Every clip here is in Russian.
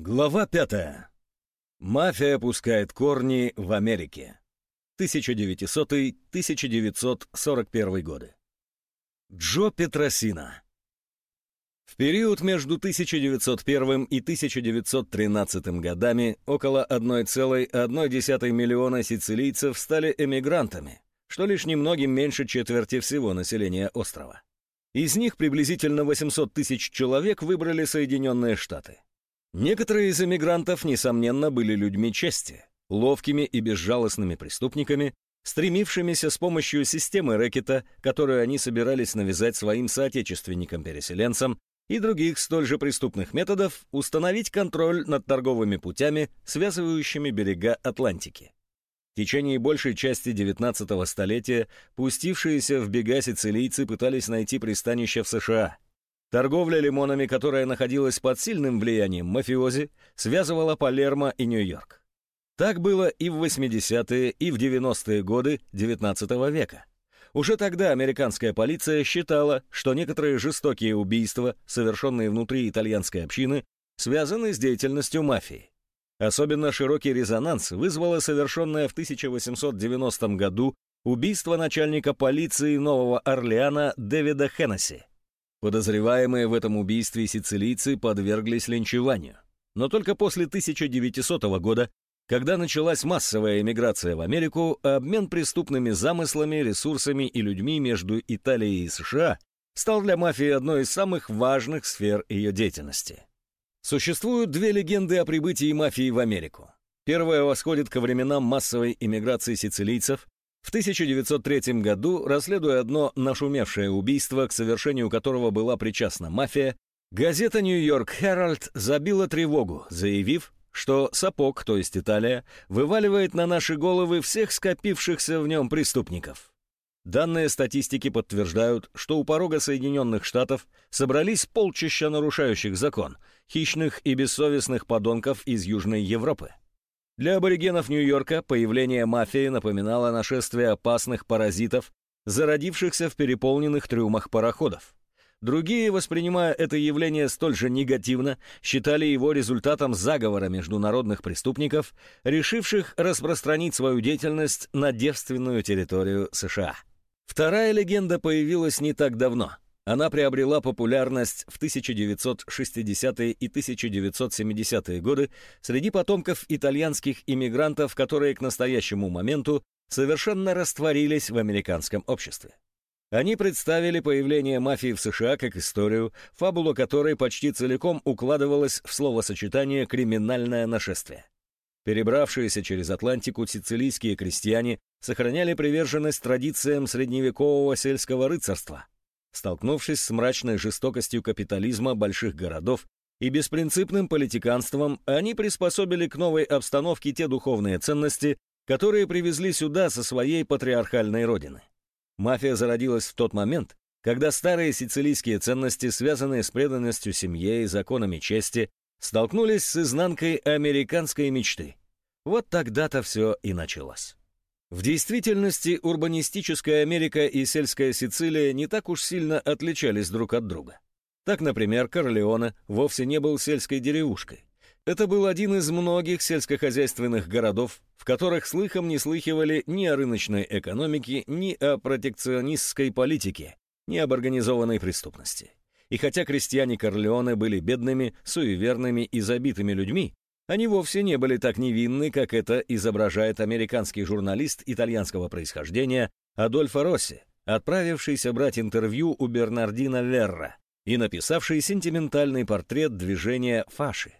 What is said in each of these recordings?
Глава пятая. Мафия пускает корни в Америке. 1900-1941 годы. Джо Петросина. В период между 1901 и 1913 годами около 1,1 миллиона сицилийцев стали эмигрантами, что лишь немногим меньше четверти всего населения острова. Из них приблизительно 800 тысяч человек выбрали Соединенные Штаты. Некоторые из эмигрантов, несомненно, были людьми чести, ловкими и безжалостными преступниками, стремившимися с помощью системы рэкета, которую они собирались навязать своим соотечественникам-переселенцам, и других столь же преступных методов установить контроль над торговыми путями, связывающими берега Атлантики. В течение большей части XIX столетия пустившиеся в бега сицилийцы пытались найти пристанище в США – Торговля лимонами, которая находилась под сильным влиянием мафиози, связывала Палермо и Нью-Йорк. Так было и в 80-е, и в 90-е годы XIX века. Уже тогда американская полиция считала, что некоторые жестокие убийства, совершенные внутри итальянской общины, связаны с деятельностью мафии. Особенно широкий резонанс вызвало совершенное в 1890 году убийство начальника полиции Нового Орлеана Дэвида Хеннесси. Подозреваемые в этом убийстве сицилийцы подверглись линчеванию. Но только после 1900 года, когда началась массовая эмиграция в Америку, обмен преступными замыслами, ресурсами и людьми между Италией и США стал для мафии одной из самых важных сфер ее деятельности. Существуют две легенды о прибытии мафии в Америку. Первая восходит ко временам массовой эмиграции сицилийцев, в 1903 году, расследуя одно нашумевшее убийство, к совершению которого была причастна мафия, газета «Нью-Йорк Herald забила тревогу, заявив, что сапог, то есть Италия, вываливает на наши головы всех скопившихся в нем преступников. Данные статистики подтверждают, что у порога Соединенных Штатов собрались полчища нарушающих закон, хищных и бессовестных подонков из Южной Европы. Для аборигенов Нью-Йорка появление мафии напоминало нашествие опасных паразитов, зародившихся в переполненных трюмах пароходов. Другие, воспринимая это явление столь же негативно, считали его результатом заговора международных преступников, решивших распространить свою деятельность на девственную территорию США. Вторая легенда появилась не так давно – она приобрела популярность в 1960-е и 1970-е годы среди потомков итальянских иммигрантов, которые к настоящему моменту совершенно растворились в американском обществе. Они представили появление мафии в США как историю, фабула которой почти целиком укладывалась в словосочетание «криминальное нашествие». Перебравшиеся через Атлантику сицилийские крестьяне сохраняли приверженность традициям средневекового сельского рыцарства – Столкнувшись с мрачной жестокостью капитализма больших городов и беспринципным политиканством, они приспособили к новой обстановке те духовные ценности, которые привезли сюда со своей патриархальной родины. Мафия зародилась в тот момент, когда старые сицилийские ценности, связанные с преданностью семье и законами чести, столкнулись с изнанкой американской мечты. Вот тогда-то все и началось. В действительности урбанистическая Америка и сельская Сицилия не так уж сильно отличались друг от друга. Так, например, Корлеоне вовсе не был сельской деревушкой. Это был один из многих сельскохозяйственных городов, в которых слыхом не слыхивали ни о рыночной экономике, ни о протекционистской политике, ни об организованной преступности. И хотя крестьяне Корлеоне были бедными, суеверными и забитыми людьми, они вовсе не были так невинны, как это изображает американский журналист итальянского происхождения Адольфо Росси, отправившийся брать интервью у Бернардина Верра и написавший сентиментальный портрет движения фаши.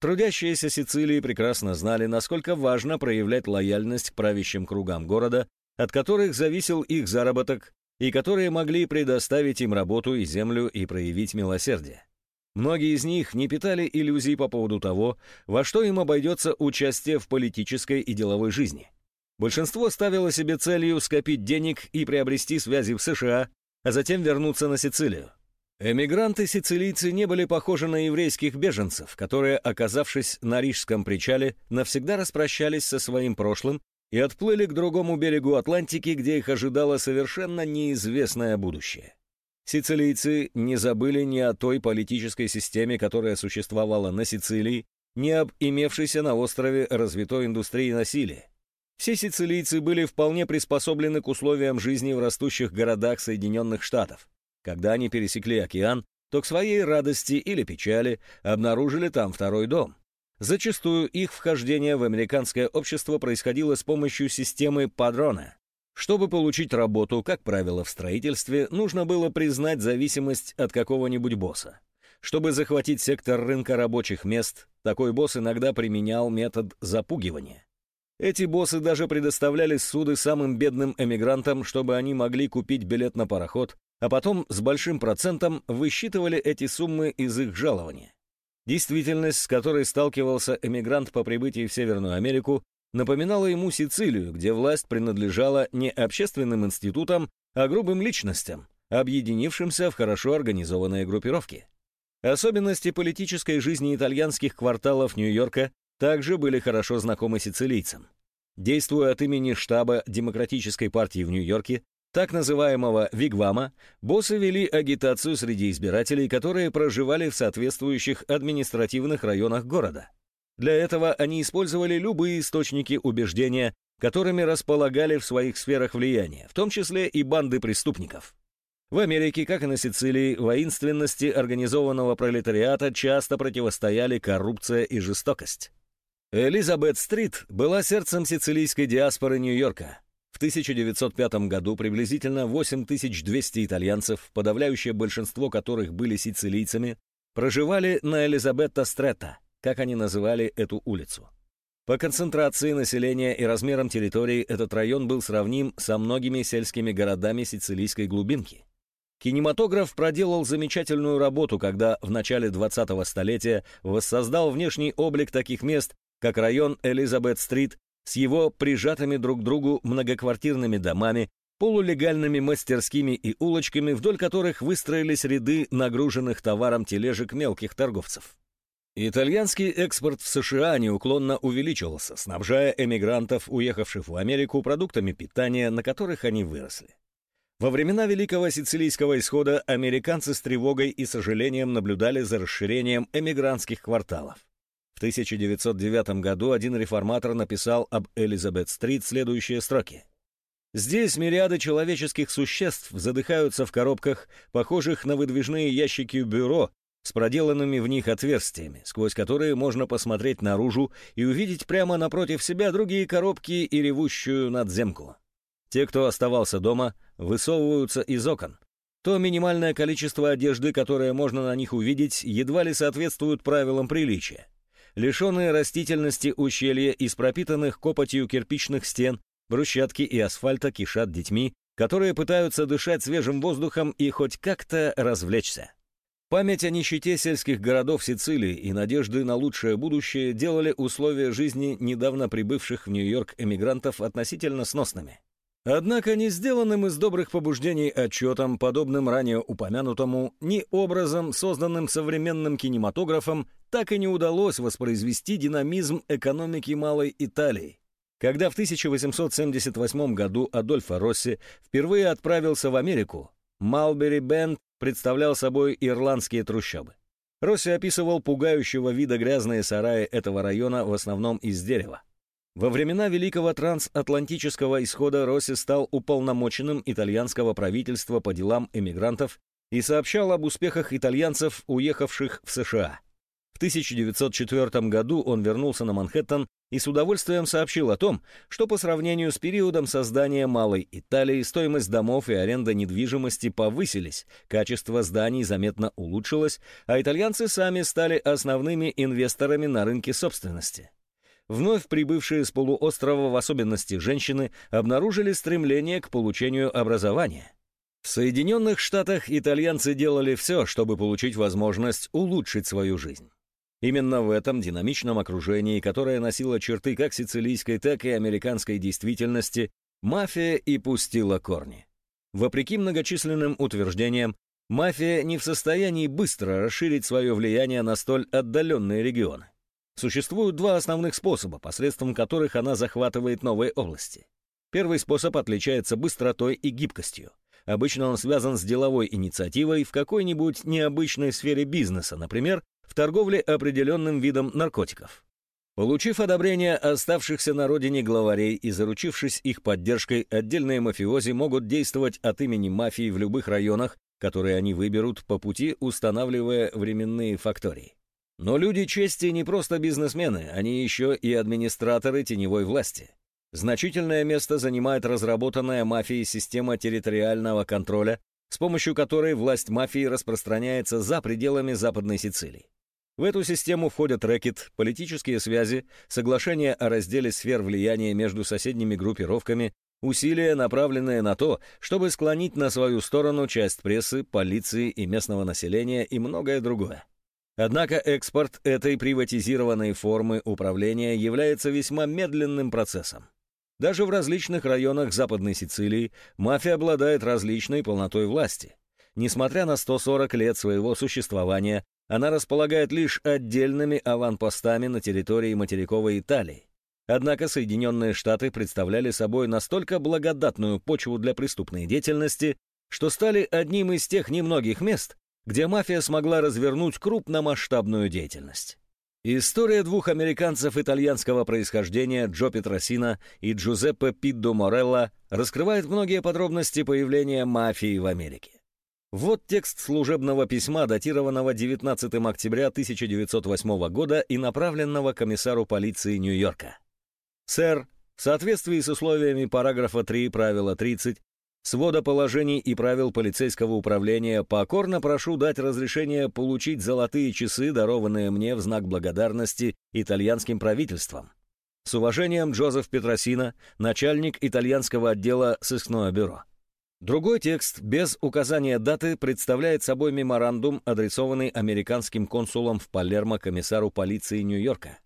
Трудящиеся Сицилии прекрасно знали, насколько важно проявлять лояльность к правящим кругам города, от которых зависел их заработок и которые могли предоставить им работу и землю и проявить милосердие. Многие из них не питали иллюзий по поводу того, во что им обойдется участие в политической и деловой жизни. Большинство ставило себе целью скопить денег и приобрести связи в США, а затем вернуться на Сицилию. Эмигранты-сицилийцы не были похожи на еврейских беженцев, которые, оказавшись на Рижском причале, навсегда распрощались со своим прошлым и отплыли к другому берегу Атлантики, где их ожидало совершенно неизвестное будущее. Сицилийцы не забыли ни о той политической системе, которая существовала на Сицилии, ни об имевшейся на острове развитой индустрии насилия. Все сицилийцы были вполне приспособлены к условиям жизни в растущих городах Соединенных Штатов. Когда они пересекли океан, то к своей радости или печали обнаружили там второй дом. Зачастую их вхождение в американское общество происходило с помощью системы падрона. Чтобы получить работу, как правило, в строительстве, нужно было признать зависимость от какого-нибудь босса. Чтобы захватить сектор рынка рабочих мест, такой босс иногда применял метод запугивания. Эти боссы даже предоставляли суды самым бедным эмигрантам, чтобы они могли купить билет на пароход, а потом с большим процентом высчитывали эти суммы из их жалования. Действительность, с которой сталкивался эмигрант по прибытии в Северную Америку, напоминала ему Сицилию, где власть принадлежала не общественным институтам, а грубым личностям, объединившимся в хорошо организованные группировки. Особенности политической жизни итальянских кварталов Нью-Йорка также были хорошо знакомы сицилийцам. Действуя от имени штаба Демократической партии в Нью-Йорке, так называемого «Вигвама», боссы вели агитацию среди избирателей, которые проживали в соответствующих административных районах города. Для этого они использовали любые источники убеждения, которыми располагали в своих сферах влияния, в том числе и банды преступников. В Америке, как и на Сицилии, воинственности организованного пролетариата часто противостояли коррупция и жестокость. Элизабет-стрит была сердцем сицилийской диаспоры Нью-Йорка, в 1905 году приблизительно 8200 итальянцев, подавляющее большинство которых были сицилийцами, проживали на Элизабетта-Стрета, как они называли эту улицу. По концентрации населения и размерам территории этот район был сравним со многими сельскими городами сицилийской глубинки. Кинематограф проделал замечательную работу, когда в начале 20-го столетия воссоздал внешний облик таких мест, как район Элизабет-стрит с его прижатыми друг к другу многоквартирными домами, полулегальными мастерскими и улочками, вдоль которых выстроились ряды нагруженных товаром тележек мелких торговцев. Итальянский экспорт в США неуклонно увеличивался, снабжая эмигрантов, уехавших в Америку, продуктами питания, на которых они выросли. Во времена Великого Сицилийского исхода американцы с тревогой и сожалением наблюдали за расширением эмигрантских кварталов. В 1909 году один реформатор написал об Элизабет-стрит следующие строки. Здесь мириады человеческих существ задыхаются в коробках, похожих на выдвижные ящики бюро, с проделанными в них отверстиями, сквозь которые можно посмотреть наружу и увидеть прямо напротив себя другие коробки и ревущую надземку. Те, кто оставался дома, высовываются из окон. То минимальное количество одежды, которое можно на них увидеть, едва ли соответствует правилам приличия. Лишенные растительности ущелья из пропитанных копотью кирпичных стен, брусчатки и асфальта кишат детьми, которые пытаются дышать свежим воздухом и хоть как-то развлечься. Память о нищете сельских городов Сицилии и надежды на лучшее будущее делали условия жизни недавно прибывших в Нью-Йорк эмигрантов относительно сносными. Однако не сделанным из добрых побуждений отчетом, подобным ранее упомянутому, ни образом, созданным современным кинематографом, так и не удалось воспроизвести динамизм экономики Малой Италии. Когда в 1878 году Адольфо Росси впервые отправился в Америку, Малбери Бенд представлял собой ирландские трущобы. Росси описывал пугающего вида грязные сараи этого района в основном из дерева. Во времена Великого трансатлантического исхода Росси стал уполномоченным итальянского правительства по делам эмигрантов и сообщал об успехах итальянцев, уехавших в США. В 1904 году он вернулся на Манхэттен и с удовольствием сообщил о том, что по сравнению с периодом создания Малой Италии стоимость домов и аренда недвижимости повысились, качество зданий заметно улучшилось, а итальянцы сами стали основными инвесторами на рынке собственности. Вновь прибывшие с полуострова, в особенности женщины, обнаружили стремление к получению образования. В Соединенных Штатах итальянцы делали все, чтобы получить возможность улучшить свою жизнь. Именно в этом динамичном окружении, которое носило черты как сицилийской, так и американской действительности, мафия и пустила корни. Вопреки многочисленным утверждениям, мафия не в состоянии быстро расширить свое влияние на столь отдаленные регионы. Существуют два основных способа, посредством которых она захватывает новые области. Первый способ отличается быстротой и гибкостью. Обычно он связан с деловой инициативой в какой-нибудь необычной сфере бизнеса, например, в торговле определенным видом наркотиков. Получив одобрение оставшихся на родине главарей и заручившись их поддержкой, отдельные мафиози могут действовать от имени мафии в любых районах, которые они выберут по пути, устанавливая временные фактории. Но люди чести не просто бизнесмены, они еще и администраторы теневой власти. Значительное место занимает разработанная мафией система территориального контроля, с помощью которой власть мафии распространяется за пределами Западной Сицилии. В эту систему входят рэкет, политические связи, соглашения о разделе сфер влияния между соседними группировками, усилия, направленные на то, чтобы склонить на свою сторону часть прессы, полиции и местного населения и многое другое. Однако экспорт этой приватизированной формы управления является весьма медленным процессом. Даже в различных районах Западной Сицилии мафия обладает различной полнотой власти. Несмотря на 140 лет своего существования, она располагает лишь отдельными аванпостами на территории материковой Италии. Однако Соединенные Штаты представляли собой настолько благодатную почву для преступной деятельности, что стали одним из тех немногих мест, где мафия смогла развернуть крупномасштабную деятельность. История двух американцев итальянского происхождения Джо Петросино и Джузеппе Пиддо Морелло раскрывает многие подробности появления мафии в Америке. Вот текст служебного письма, датированного 19 октября 1908 года и направленного комиссару полиции Нью-Йорка. «Сэр, в соответствии с условиями параграфа 3 правила 30 свода положений и правил полицейского управления, покорно прошу дать разрешение получить золотые часы, дарованные мне в знак благодарности итальянским правительством. С уважением, Джозеф Петросино, начальник итальянского отдела сыскное бюро. Другой текст, без указания даты, представляет собой меморандум, адресованный американским консулом в Палермо комиссару полиции Нью-Йорка.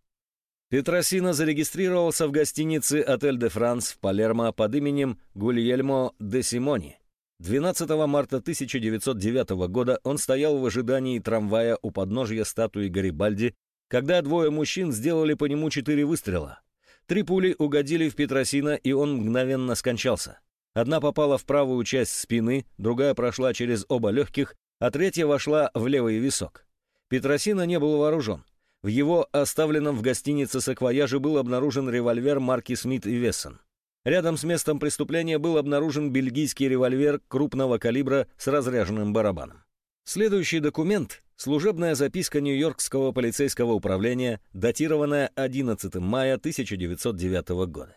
Петросино зарегистрировался в гостинице «Отель де Франс» в Палермо под именем Гульельмо де Симони. 12 марта 1909 года он стоял в ожидании трамвая у подножья статуи Гарибальди, когда двое мужчин сделали по нему четыре выстрела. Три пули угодили в Петросино, и он мгновенно скончался. Одна попала в правую часть спины, другая прошла через оба легких, а третья вошла в левый висок. Петросино не был вооружен. В его оставленном в гостинице саквояже был обнаружен револьвер марки Смит и Вессон. Рядом с местом преступления был обнаружен бельгийский револьвер крупного калибра с разряженным барабаном. Следующий документ — служебная записка Нью-Йоркского полицейского управления, датированная 11 мая 1909 года.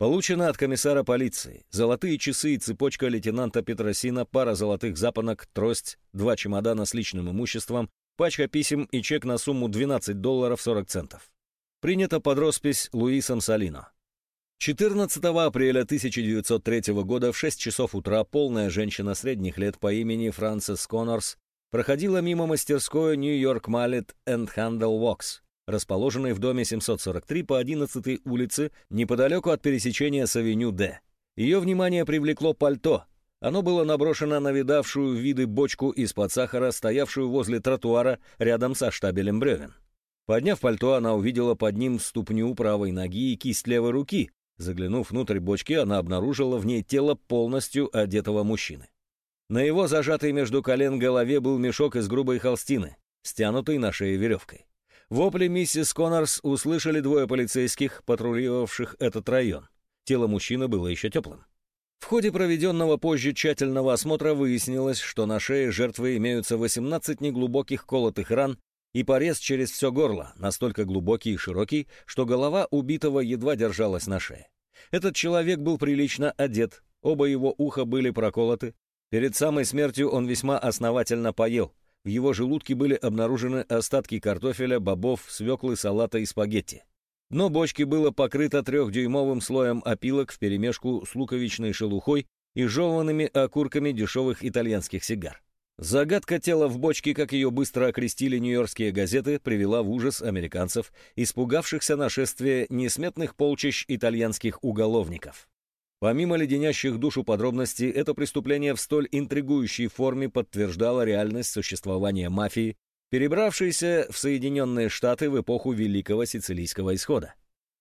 Получено от комиссара полиции. Золотые часы и цепочка лейтенанта Петросина, пара золотых запонок, трость, два чемодана с личным имуществом, пачка писем и чек на сумму 12 долларов 40 центов. Принято под роспись Луисом Салино. 14 апреля 1903 года в 6 часов утра полная женщина средних лет по имени Франсис Коннорс проходила мимо мастерской York Mallet and Handle Works, расположенной в доме 743 по 11 улице неподалеку от пересечения с авеню Д. Ее внимание привлекло пальто, оно было наброшено на видавшую виды бочку из-под сахара, стоявшую возле тротуара рядом со штабелем бревен. Подняв пальто, она увидела под ним ступню правой ноги и кисть левой руки. Заглянув внутрь бочки, она обнаружила в ней тело полностью одетого мужчины. На его зажатой между колен голове был мешок из грубой холстины, стянутый на шее веревкой. Вопли миссис Коннорс услышали двое полицейских, патрулировавших этот район. Тело мужчины было еще теплым. В ходе проведенного позже тщательного осмотра выяснилось, что на шее жертвы имеются 18 неглубоких колотых ран и порез через все горло, настолько глубокий и широкий, что голова убитого едва держалась на шее. Этот человек был прилично одет, оба его уха были проколоты. Перед самой смертью он весьма основательно поел. В его желудке были обнаружены остатки картофеля, бобов, свеклы, салата и спагетти. Дно бочки было покрыто трехдюймовым слоем опилок вперемешку с луковичной шелухой и жеванными окурками дешевых итальянских сигар. Загадка тела в бочке, как ее быстро окрестили нью-йоркские газеты, привела в ужас американцев, испугавшихся нашествия несметных полчищ итальянских уголовников. Помимо леденящих душу подробностей, это преступление в столь интригующей форме подтверждало реальность существования мафии перебравшийся в Соединенные Штаты в эпоху Великого Сицилийского исхода.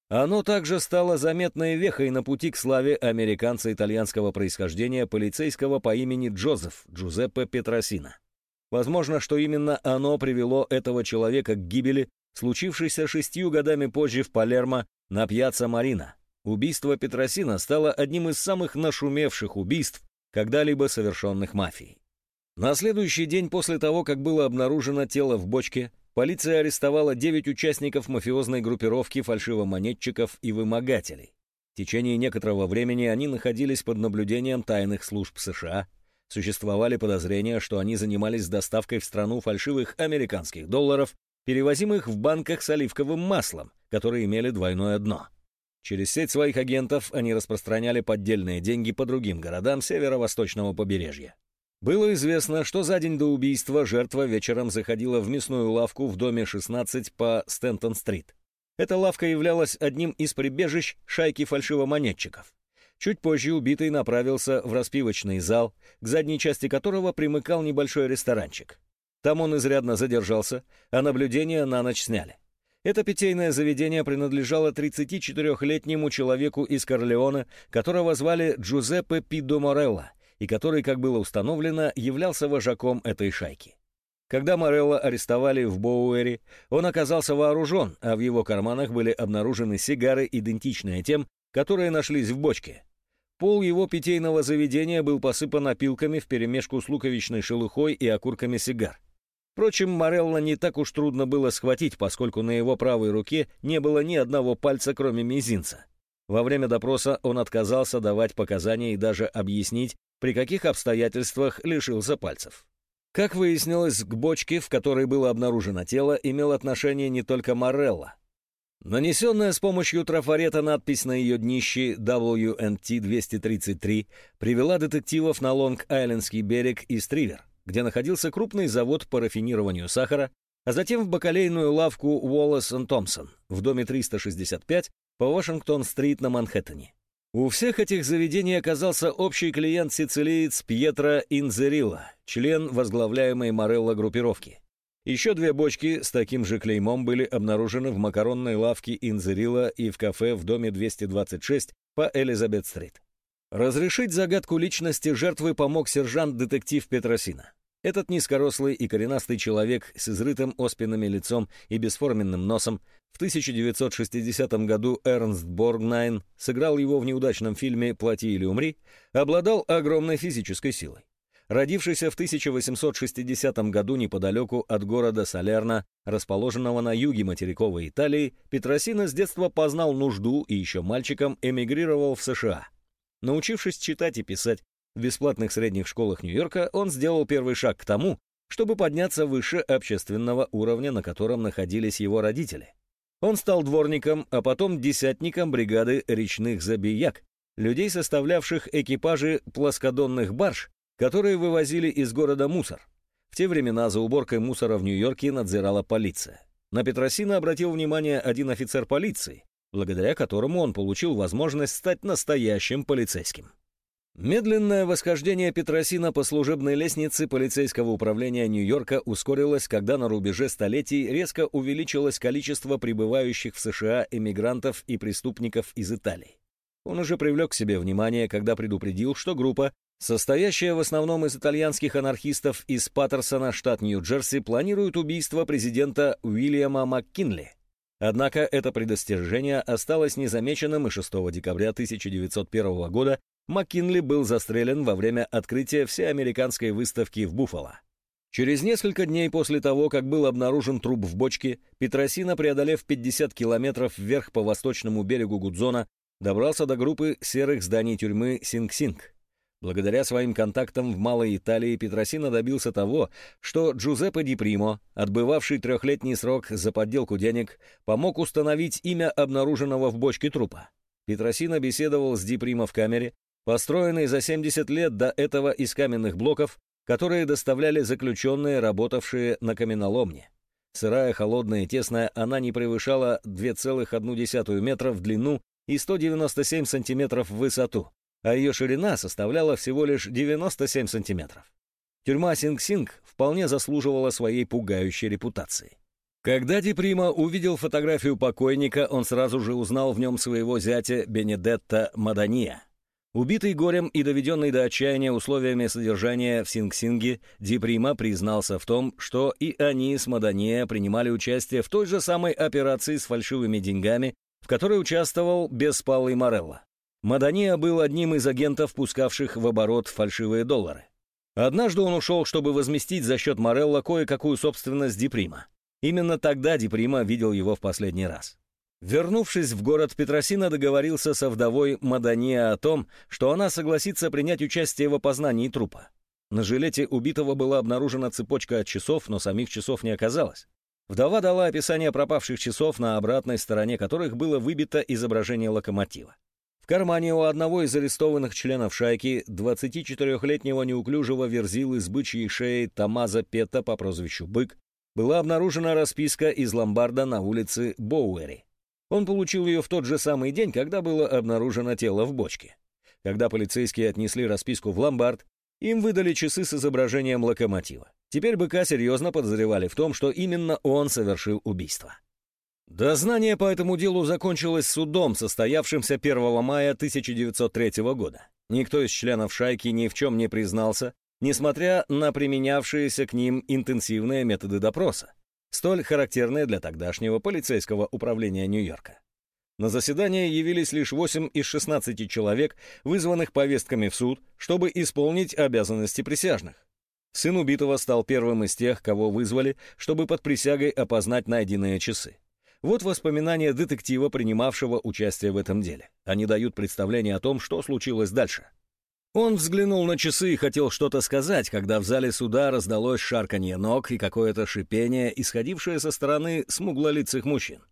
Оно также стало заметной вехой на пути к славе американца итальянского происхождения полицейского по имени Джозеф Джузеппе Петросина. Возможно, что именно оно привело этого человека к гибели, случившейся шестью годами позже в Палермо на пьяцца Марина. Убийство Петросина стало одним из самых нашумевших убийств, когда-либо совершенных мафией. На следующий день после того, как было обнаружено тело в бочке, полиция арестовала 9 участников мафиозной группировки фальшивомонетчиков и вымогателей. В течение некоторого времени они находились под наблюдением тайных служб США. Существовали подозрения, что они занимались доставкой в страну фальшивых американских долларов, перевозимых в банках с оливковым маслом, которые имели двойное дно. Через сеть своих агентов они распространяли поддельные деньги по другим городам северо-восточного побережья. Было известно, что за день до убийства жертва вечером заходила в мясную лавку в доме 16 по Стентон-стрит. Эта лавка являлась одним из прибежищ шайки фальшивомонетчиков. Чуть позже убитый направился в распивочный зал, к задней части которого примыкал небольшой ресторанчик. Там он изрядно задержался, а наблюдение на ночь сняли. Это питейное заведение принадлежало 34-летнему человеку из Корлеона, которого звали Джузеппе Пидо Морелло, и который, как было установлено, являлся вожаком этой шайки. Когда Морелло арестовали в Боуэре, он оказался вооружен, а в его карманах были обнаружены сигары, идентичные тем, которые нашлись в бочке. Пол его питейного заведения был посыпан опилками вперемешку с луковичной шелухой и окурками сигар. Впрочем, Морелло не так уж трудно было схватить, поскольку на его правой руке не было ни одного пальца, кроме мизинца. Во время допроса он отказался давать показания и даже объяснить, при каких обстоятельствах лишился пальцев. Как выяснилось, к бочке, в которой было обнаружено тело, имел отношение не только Морелло. Нанесенная с помощью трафарета надпись на ее днище WNT-233 привела детективов на Лонг-Айлендский берег и Стривер где находился крупный завод по рафинированию сахара, а затем в бакалейную лавку Уоллес Томпсон в доме 365 по Вашингтон-стрит на Манхэттене. У всех этих заведений оказался общий клиент-сицилиец Пьетро Инзерилла, член возглавляемой Морелло группировки. Еще две бочки с таким же клеймом были обнаружены в макаронной лавке Инзерилла и в кафе в доме 226 по Элизабет-стрит. Разрешить загадку личности жертвы помог сержант-детектив Петросина. Этот низкорослый и коренастый человек с изрытым оспинами лицом и бесформенным носом в 1960 году Эрнст Боргнайн сыграл его в неудачном фильме «Плати или умри», обладал огромной физической силой. Родившийся в 1860 году неподалеку от города Салерна, расположенного на юге материковой Италии, Петросина с детства познал нужду и еще мальчиком эмигрировал в США. Научившись читать и писать, в бесплатных средних школах Нью-Йорка он сделал первый шаг к тому, чтобы подняться выше общественного уровня, на котором находились его родители. Он стал дворником, а потом десятником бригады речных забияк, людей, составлявших экипажи плоскодонных барж, которые вывозили из города мусор. В те времена за уборкой мусора в Нью-Йорке надзирала полиция. На Петросина обратил внимание один офицер полиции, благодаря которому он получил возможность стать настоящим полицейским. Медленное восхождение Петросина по служебной лестнице полицейского управления Нью-Йорка ускорилось, когда на рубеже столетий резко увеличилось количество прибывающих в США эмигрантов и преступников из Италии. Он уже привлек к себе внимание, когда предупредил, что группа, состоящая в основном из итальянских анархистов из Паттерсона, штат Нью-Джерси, планирует убийство президента Уильяма МакКинли. Однако это предостережение осталось незамеченным, и 6 декабря 1901 года Маккинли был застрелен во время открытия всеамериканской выставки в Буффало. Через несколько дней после того, как был обнаружен труп в бочке, Петросина, преодолев 50 километров вверх по восточному берегу Гудзона, добрался до группы серых зданий тюрьмы Синг-Синг. Благодаря своим контактам в Малой Италии Петросина добился того, что Джузеппе Ди Примо, отбывавший трехлетний срок за подделку денег, помог установить имя обнаруженного в бочке трупа. Петросина беседовал с Ди Примо в камере, построенный за 70 лет до этого из каменных блоков, которые доставляли заключенные, работавшие на каменоломне. Сырая, холодная и тесная, она не превышала 2,1 метра в длину и 197 сантиметров в высоту, а ее ширина составляла всего лишь 97 сантиметров. Тюрьма Синг-Синг вполне заслуживала своей пугающей репутации. Когда Диприма увидел фотографию покойника, он сразу же узнал в нем своего зятя Бенедетта Мадания. Убитый горем и доведенный до отчаяния условиями содержания в Синг-Синге, Диприма признался в том, что и они с Мадания принимали участие в той же самой операции с фальшивыми деньгами, в которой участвовал беспалый Морелло. Мадания был одним из агентов, пускавших в оборот фальшивые доллары. Однажды он ушел, чтобы возместить за счет Морелла кое-какую собственность Диприма. Именно тогда Диприма видел его в последний раз. Вернувшись в город, Петросина договорился со вдовой Мадания о том, что она согласится принять участие в опознании трупа. На жилете убитого была обнаружена цепочка от часов, но самих часов не оказалось. Вдова дала описание пропавших часов, на обратной стороне которых было выбито изображение локомотива. В кармане у одного из арестованных членов шайки, 24-летнего неуклюжего верзилы с бычьей шеей Тамаза Пета по прозвищу Бык, была обнаружена расписка из ломбарда на улице Боуэри. Он получил ее в тот же самый день, когда было обнаружено тело в бочке. Когда полицейские отнесли расписку в ломбард, им выдали часы с изображением локомотива. Теперь быка серьезно подозревали в том, что именно он совершил убийство. Дознание по этому делу закончилось судом, состоявшимся 1 мая 1903 года. Никто из членов шайки ни в чем не признался, несмотря на применявшиеся к ним интенсивные методы допроса столь характерное для тогдашнего полицейского управления Нью-Йорка. На заседание явились лишь 8 из 16 человек, вызванных повестками в суд, чтобы исполнить обязанности присяжных. Сын убитого стал первым из тех, кого вызвали, чтобы под присягой опознать найденные часы. Вот воспоминания детектива, принимавшего участие в этом деле. Они дают представление о том, что случилось дальше. Он взглянул на часы и хотел что-то сказать, когда в зале суда раздалось шарканье ног и какое-то шипение, исходившее со стороны смуглолицых мужчин.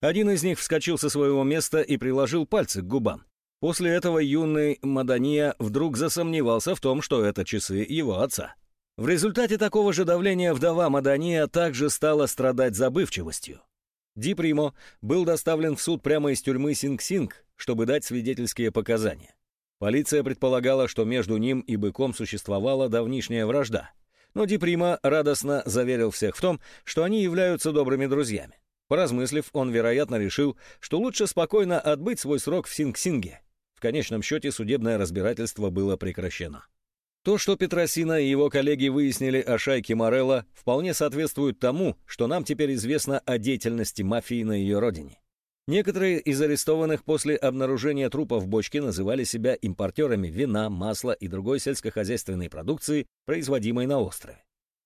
Один из них вскочил со своего места и приложил пальцы к губам. После этого юный Мадания вдруг засомневался в том, что это часы его отца. В результате такого же давления вдова Мадания также стала страдать забывчивостью. Ди Примо был доставлен в суд прямо из тюрьмы Синг-Синг, чтобы дать свидетельские показания. Полиция предполагала, что между ним и быком существовала давнишняя вражда. Но Диприма радостно заверил всех в том, что они являются добрыми друзьями. Поразмыслив, он, вероятно, решил, что лучше спокойно отбыть свой срок в Синг-Синге. В конечном счете судебное разбирательство было прекращено. То, что Петросина и его коллеги выяснили о шайке Морелла, вполне соответствует тому, что нам теперь известно о деятельности мафии на ее родине. Некоторые из арестованных после обнаружения трупа в бочке называли себя импортерами вина, масла и другой сельскохозяйственной продукции, производимой на острове.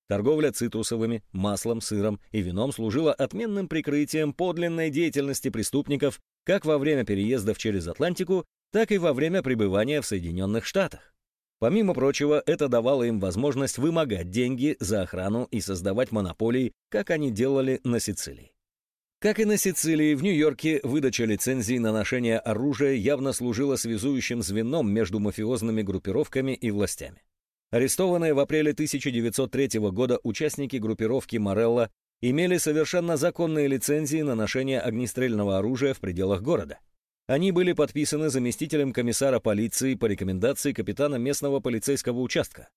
Торговля цитрусовыми, маслом, сыром и вином служила отменным прикрытием подлинной деятельности преступников как во время переездов через Атлантику, так и во время пребывания в Соединенных Штатах. Помимо прочего, это давало им возможность вымогать деньги за охрану и создавать монополии, как они делали на Сицилии. Как и на Сицилии, в Нью-Йорке выдача лицензий на ношение оружия явно служила связующим звеном между мафиозными группировками и властями. Арестованные в апреле 1903 года участники группировки Морелла имели совершенно законные лицензии на ношение огнестрельного оружия в пределах города. Они были подписаны заместителем комиссара полиции по рекомендации капитана местного полицейского участка.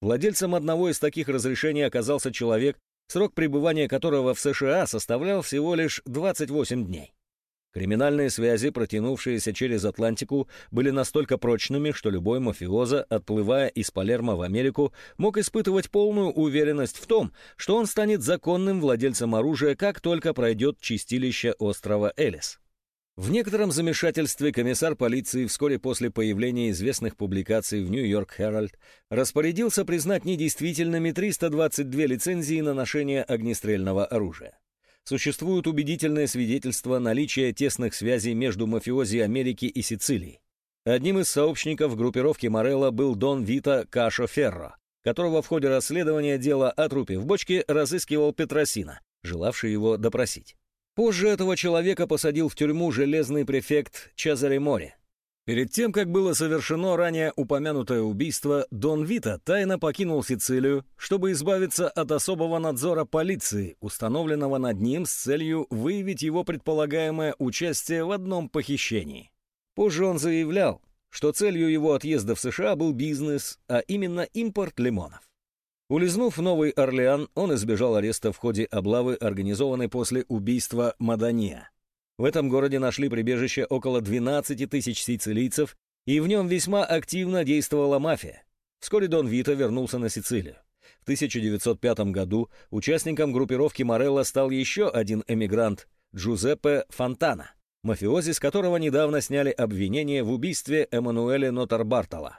Владельцем одного из таких разрешений оказался человек, срок пребывания которого в США составлял всего лишь 28 дней. Криминальные связи, протянувшиеся через Атлантику, были настолько прочными, что любой мафиоза, отплывая из Палермо в Америку, мог испытывать полную уверенность в том, что он станет законным владельцем оружия, как только пройдет чистилище острова Элис. В некотором замешательстве комиссар полиции вскоре после появления известных публикаций в Нью-Йорк Herald распорядился признать недействительными 322 лицензии на ношение огнестрельного оружия. Существуют убедительные свидетельства наличия тесных связей между мафиози Америки и Сицилии. Одним из сообщников группировки Морелла был Дон Вита Кашо Ферро, которого в ходе расследования дела о трупе в бочке разыскивал Петросина, желавший его допросить. Позже этого человека посадил в тюрьму железный префект Чезаре Мори. Перед тем, как было совершено ранее упомянутое убийство, Дон Вита тайно покинул Сицилию, чтобы избавиться от особого надзора полиции, установленного над ним с целью выявить его предполагаемое участие в одном похищении. Позже он заявлял, что целью его отъезда в США был бизнес, а именно импорт лимонов. Улизнув в Новый Орлеан, он избежал ареста в ходе облавы, организованной после убийства Мадания. В этом городе нашли прибежище около 12 тысяч сицилийцев, и в нем весьма активно действовала мафия. Вскоре Дон Вито вернулся на Сицилию. В 1905 году участником группировки Морелло стал еще один эмигрант – Джузеппе Фонтана, мафиози, с которого недавно сняли обвинение в убийстве Эммануэля Нотарбартала.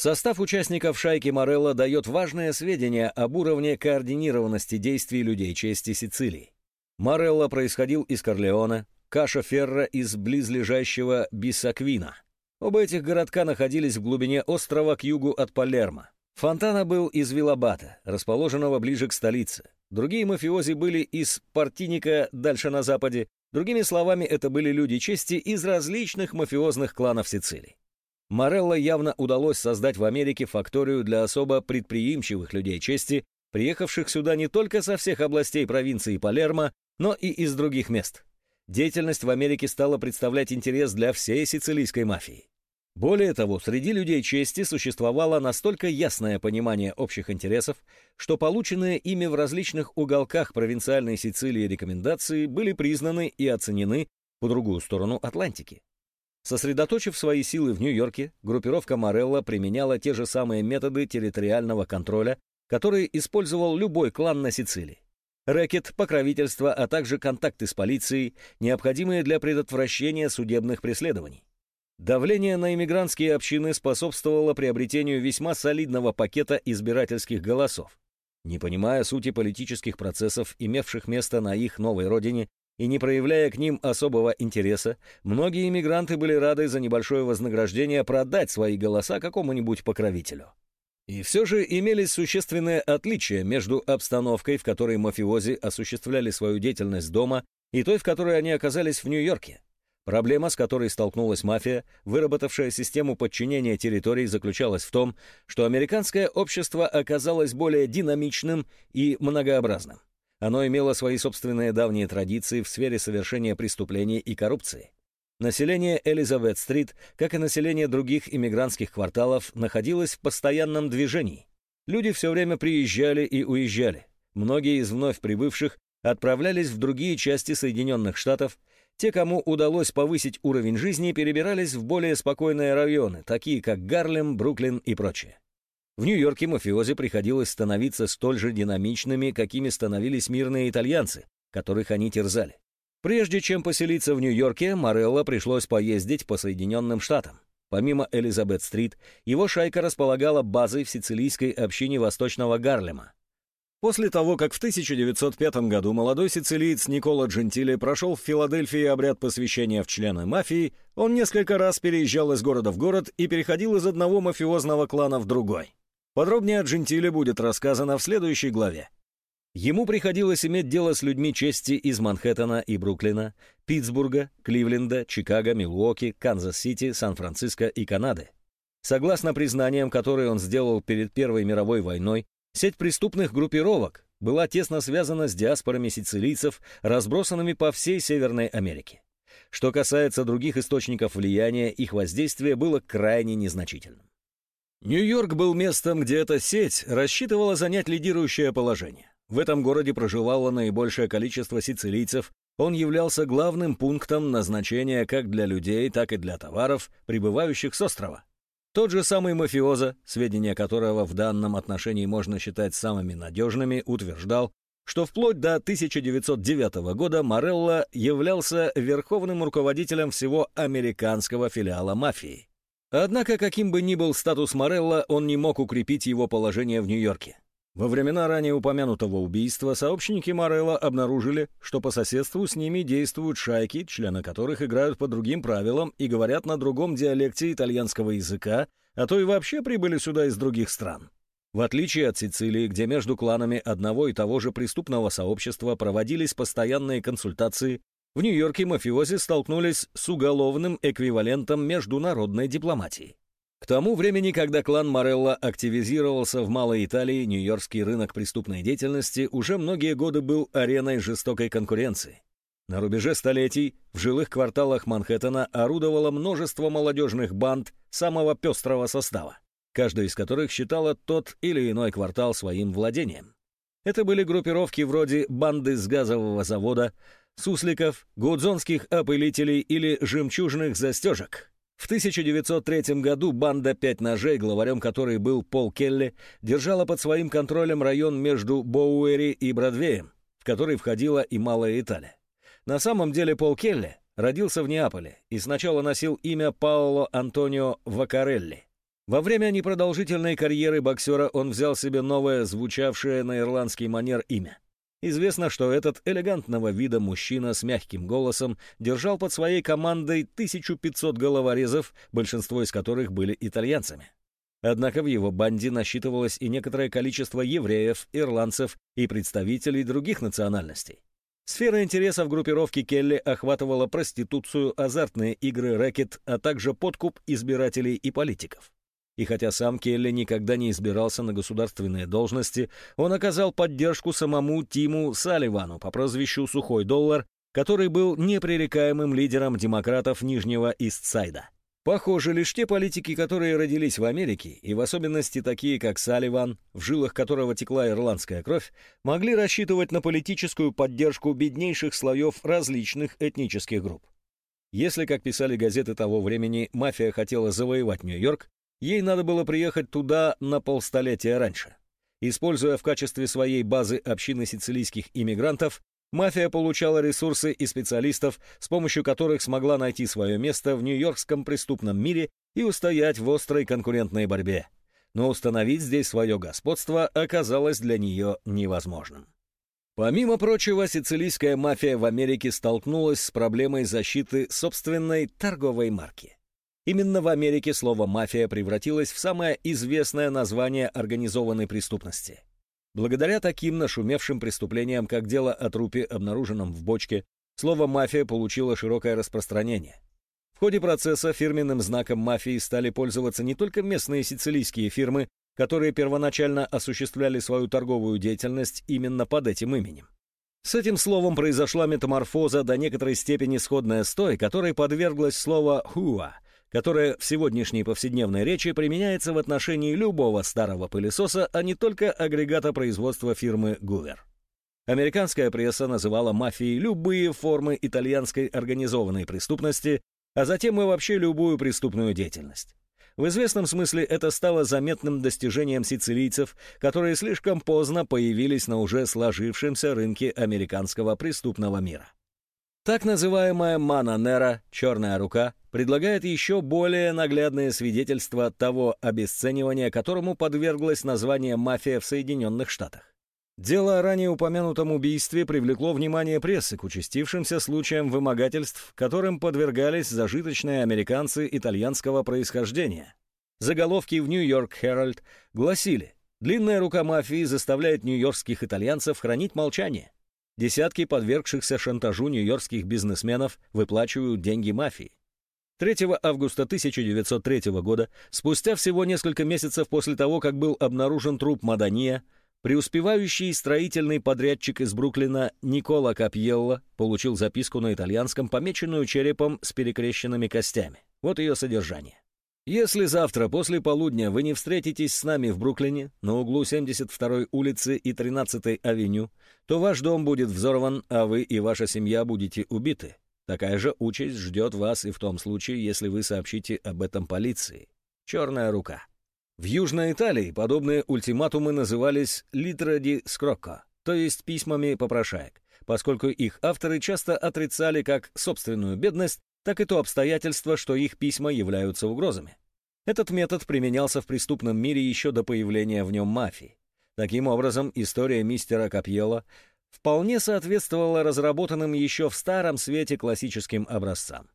Состав участников шайки Морелло дает важные сведения об уровне координированности действий людей чести Сицилии. Морелло происходил из Корлеона, Каша Ферра из близлежащего Бисаквина. Оба этих городка находились в глубине острова к югу от Палермо. Фонтана был из Вилабата, расположенного ближе к столице. Другие мафиози были из Партиника, дальше на западе. Другими словами, это были люди чести из различных мафиозных кланов Сицилии. Морелло явно удалось создать в Америке факторию для особо предприимчивых людей чести, приехавших сюда не только со всех областей провинции Палермо, но и из других мест. Деятельность в Америке стала представлять интерес для всей сицилийской мафии. Более того, среди людей чести существовало настолько ясное понимание общих интересов, что полученные ими в различных уголках провинциальной Сицилии рекомендации были признаны и оценены по другую сторону Атлантики. Сосредоточив свои силы в Нью-Йорке, группировка Морелла применяла те же самые методы территориального контроля, которые использовал любой клан на Сицилии. Рэкет, покровительство, а также контакты с полицией, необходимые для предотвращения судебных преследований. Давление на иммигрантские общины способствовало приобретению весьма солидного пакета избирательских голосов. Не понимая сути политических процессов, имевших место на их новой родине, и не проявляя к ним особого интереса, многие иммигранты были рады за небольшое вознаграждение продать свои голоса какому-нибудь покровителю. И все же имелись существенные отличия между обстановкой, в которой мафиози осуществляли свою деятельность дома, и той, в которой они оказались в Нью-Йорке. Проблема, с которой столкнулась мафия, выработавшая систему подчинения территорий, заключалась в том, что американское общество оказалось более динамичным и многообразным. Оно имело свои собственные давние традиции в сфере совершения преступлений и коррупции. Население Элизабет-стрит, как и население других иммигрантских кварталов, находилось в постоянном движении. Люди все время приезжали и уезжали. Многие из вновь прибывших отправлялись в другие части Соединенных Штатов те, кому удалось повысить уровень жизни, перебирались в более спокойные районы, такие как Гарлем, Бруклин и прочее. В Нью-Йорке мафиози приходилось становиться столь же динамичными, какими становились мирные итальянцы, которых они терзали. Прежде чем поселиться в Нью-Йорке, Морелло пришлось поездить по Соединенным Штатам. Помимо Элизабет-стрит, его шайка располагала базой в сицилийской общине Восточного Гарлема, После того, как в 1905 году молодой сицилиец Никола Джентили прошел в Филадельфии обряд посвящения в члены мафии, он несколько раз переезжал из города в город и переходил из одного мафиозного клана в другой. Подробнее о Джентили будет рассказано в следующей главе. Ему приходилось иметь дело с людьми чести из Манхэттена и Бруклина, Питтсбурга, Кливленда, Чикаго, Милуоки, Канзас-Сити, Сан-Франциско и Канады. Согласно признаниям, которые он сделал перед Первой мировой войной, Сеть преступных группировок была тесно связана с диаспорами сицилийцев, разбросанными по всей Северной Америке. Что касается других источников влияния, их воздействие было крайне незначительным. Нью-Йорк был местом, где эта сеть рассчитывала занять лидирующее положение. В этом городе проживало наибольшее количество сицилийцев, он являлся главным пунктом назначения как для людей, так и для товаров, прибывающих с острова. Тот же самый мафиоза, сведения которого в данном отношении можно считать самыми надежными, утверждал, что вплоть до 1909 года Морелло являлся верховным руководителем всего американского филиала мафии. Однако, каким бы ни был статус Морелло, он не мог укрепить его положение в Нью-Йорке. Во времена ранее упомянутого убийства сообщники Морелла обнаружили, что по соседству с ними действуют шайки, члены которых играют по другим правилам и говорят на другом диалекте итальянского языка, а то и вообще прибыли сюда из других стран. В отличие от Сицилии, где между кланами одного и того же преступного сообщества проводились постоянные консультации, в Нью-Йорке мафиози столкнулись с уголовным эквивалентом международной дипломатии. К тому времени, когда клан Морелла активизировался в Малой Италии, нью-йоркский рынок преступной деятельности уже многие годы был ареной жестокой конкуренции. На рубеже столетий в жилых кварталах Манхэттена орудовало множество молодежных банд самого пестрого состава, каждая из которых считала тот или иной квартал своим владением. Это были группировки вроде банды с газового завода, сусликов, гудзонских опылителей или жемчужных застежек. В 1903 году банда «Пять ножей», главарем которой был Пол Келли, держала под своим контролем район между Боуэри и Бродвеем, в который входила и Малая Италия. На самом деле Пол Келли родился в Неаполе и сначала носил имя Паоло Антонио Вакарелли. Во время непродолжительной карьеры боксера он взял себе новое, звучавшее на ирландский манер имя. Известно, что этот элегантного вида мужчина с мягким голосом держал под своей командой 1500 головорезов, большинство из которых были итальянцами. Однако в его банде насчитывалось и некоторое количество евреев, ирландцев и представителей других национальностей. Сфера интересов группировки Келли охватывала проституцию, азартные игры, рэкет, а также подкуп избирателей и политиков. И хотя сам Келли никогда не избирался на государственные должности, он оказал поддержку самому Тиму Салливану по прозвищу «Сухой доллар», который был непререкаемым лидером демократов Нижнего Истсайда. Похоже, лишь те политики, которые родились в Америке, и в особенности такие, как Салливан, в жилах которого текла ирландская кровь, могли рассчитывать на политическую поддержку беднейших слоев различных этнических групп. Если, как писали газеты того времени, мафия хотела завоевать Нью-Йорк, Ей надо было приехать туда на полстолетия раньше. Используя в качестве своей базы общины сицилийских иммигрантов, мафия получала ресурсы и специалистов, с помощью которых смогла найти свое место в нью-йоркском преступном мире и устоять в острой конкурентной борьбе. Но установить здесь свое господство оказалось для нее невозможным. Помимо прочего, сицилийская мафия в Америке столкнулась с проблемой защиты собственной торговой марки. Именно в Америке слово «мафия» превратилось в самое известное название организованной преступности. Благодаря таким нашумевшим преступлениям, как дело о трупе, обнаруженном в бочке, слово «мафия» получило широкое распространение. В ходе процесса фирменным знаком мафии стали пользоваться не только местные сицилийские фирмы, которые первоначально осуществляли свою торговую деятельность именно под этим именем. С этим словом произошла метаморфоза до некоторой степени сходная с той, которой подверглось слово «хуа», которое в сегодняшней повседневной речи применяется в отношении любого старого пылесоса, а не только агрегата производства фирмы Гувер. Американская пресса называла мафией любые формы итальянской организованной преступности, а затем и вообще любую преступную деятельность. В известном смысле это стало заметным достижением сицилийцев, которые слишком поздно появились на уже сложившемся рынке американского преступного мира. Так называемая «мана нера» — «черная рука» предлагает еще более наглядное свидетельство того обесценивания, которому подверглось название «мафия» в Соединенных Штатах. Дело о ранее упомянутом убийстве привлекло внимание прессы к участившимся случаям вымогательств, которым подвергались зажиточные американцы итальянского происхождения. Заголовки в «Нью-Йорк Herald гласили «Длинная рука мафии заставляет нью-йоркских итальянцев хранить молчание». Десятки подвергшихся шантажу нью-йоркских бизнесменов выплачивают деньги мафии. 3 августа 1903 года, спустя всего несколько месяцев после того, как был обнаружен труп Мадания, преуспевающий строительный подрядчик из Бруклина Никола Капьелло получил записку на итальянском, помеченную черепом с перекрещенными костями. Вот ее содержание. Если завтра после полудня вы не встретитесь с нами в Бруклине, на углу 72-й улицы и 13-й авеню, то ваш дом будет взорван, а вы и ваша семья будете убиты. Такая же участь ждет вас и в том случае, если вы сообщите об этом полиции. Черная рука. В Южной Италии подобные ультиматумы назывались «литра ди скрокко», то есть письмами попрошаек, поскольку их авторы часто отрицали как собственную бедность, так и то обстоятельство, что их письма являются угрозами. Этот метод применялся в преступном мире еще до появления в нем мафии. Таким образом, история мистера Капьела вполне соответствовала разработанным еще в старом свете классическим образцам.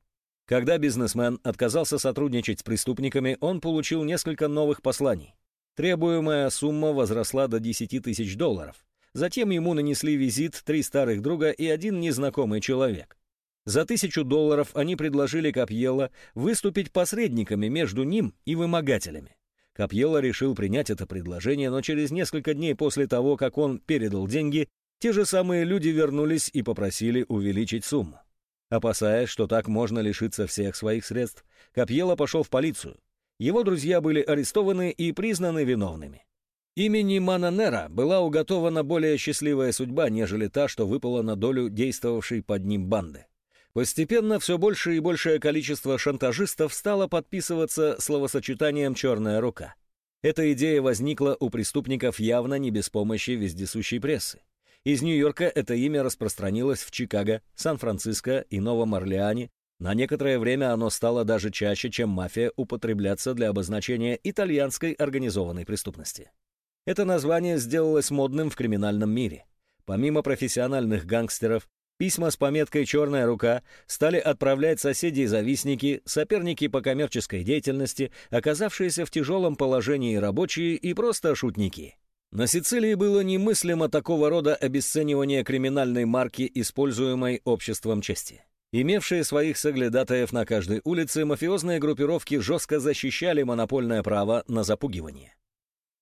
Когда бизнесмен отказался сотрудничать с преступниками, он получил несколько новых посланий. Требуемая сумма возросла до 10 тысяч долларов. Затем ему нанесли визит три старых друга и один незнакомый человек. За тысячу долларов они предложили Капьелло выступить посредниками между ним и вымогателями. Капьелло решил принять это предложение, но через несколько дней после того, как он передал деньги, те же самые люди вернулись и попросили увеличить сумму. Опасаясь, что так можно лишиться всех своих средств, Капьело пошел в полицию. Его друзья были арестованы и признаны виновными. Имени Мананера была уготована более счастливая судьба, нежели та, что выпала на долю действовавшей под ним банды. Постепенно все больше и большее количество шантажистов стало подписываться словосочетанием «черная рука». Эта идея возникла у преступников явно не без помощи вездесущей прессы. Из Нью-Йорка это имя распространилось в Чикаго, Сан-Франциско и Новом Орлеане. На некоторое время оно стало даже чаще, чем мафия, употребляться для обозначения итальянской организованной преступности. Это название сделалось модным в криминальном мире. Помимо профессиональных гангстеров, Письма с пометкой «Черная рука» стали отправлять соседи и завистники, соперники по коммерческой деятельности, оказавшиеся в тяжелом положении рабочие и просто шутники. На Сицилии было немыслимо такого рода обесценивание криминальной марки, используемой обществом чести. Имевшие своих соглядатаев на каждой улице, мафиозные группировки жестко защищали монопольное право на запугивание.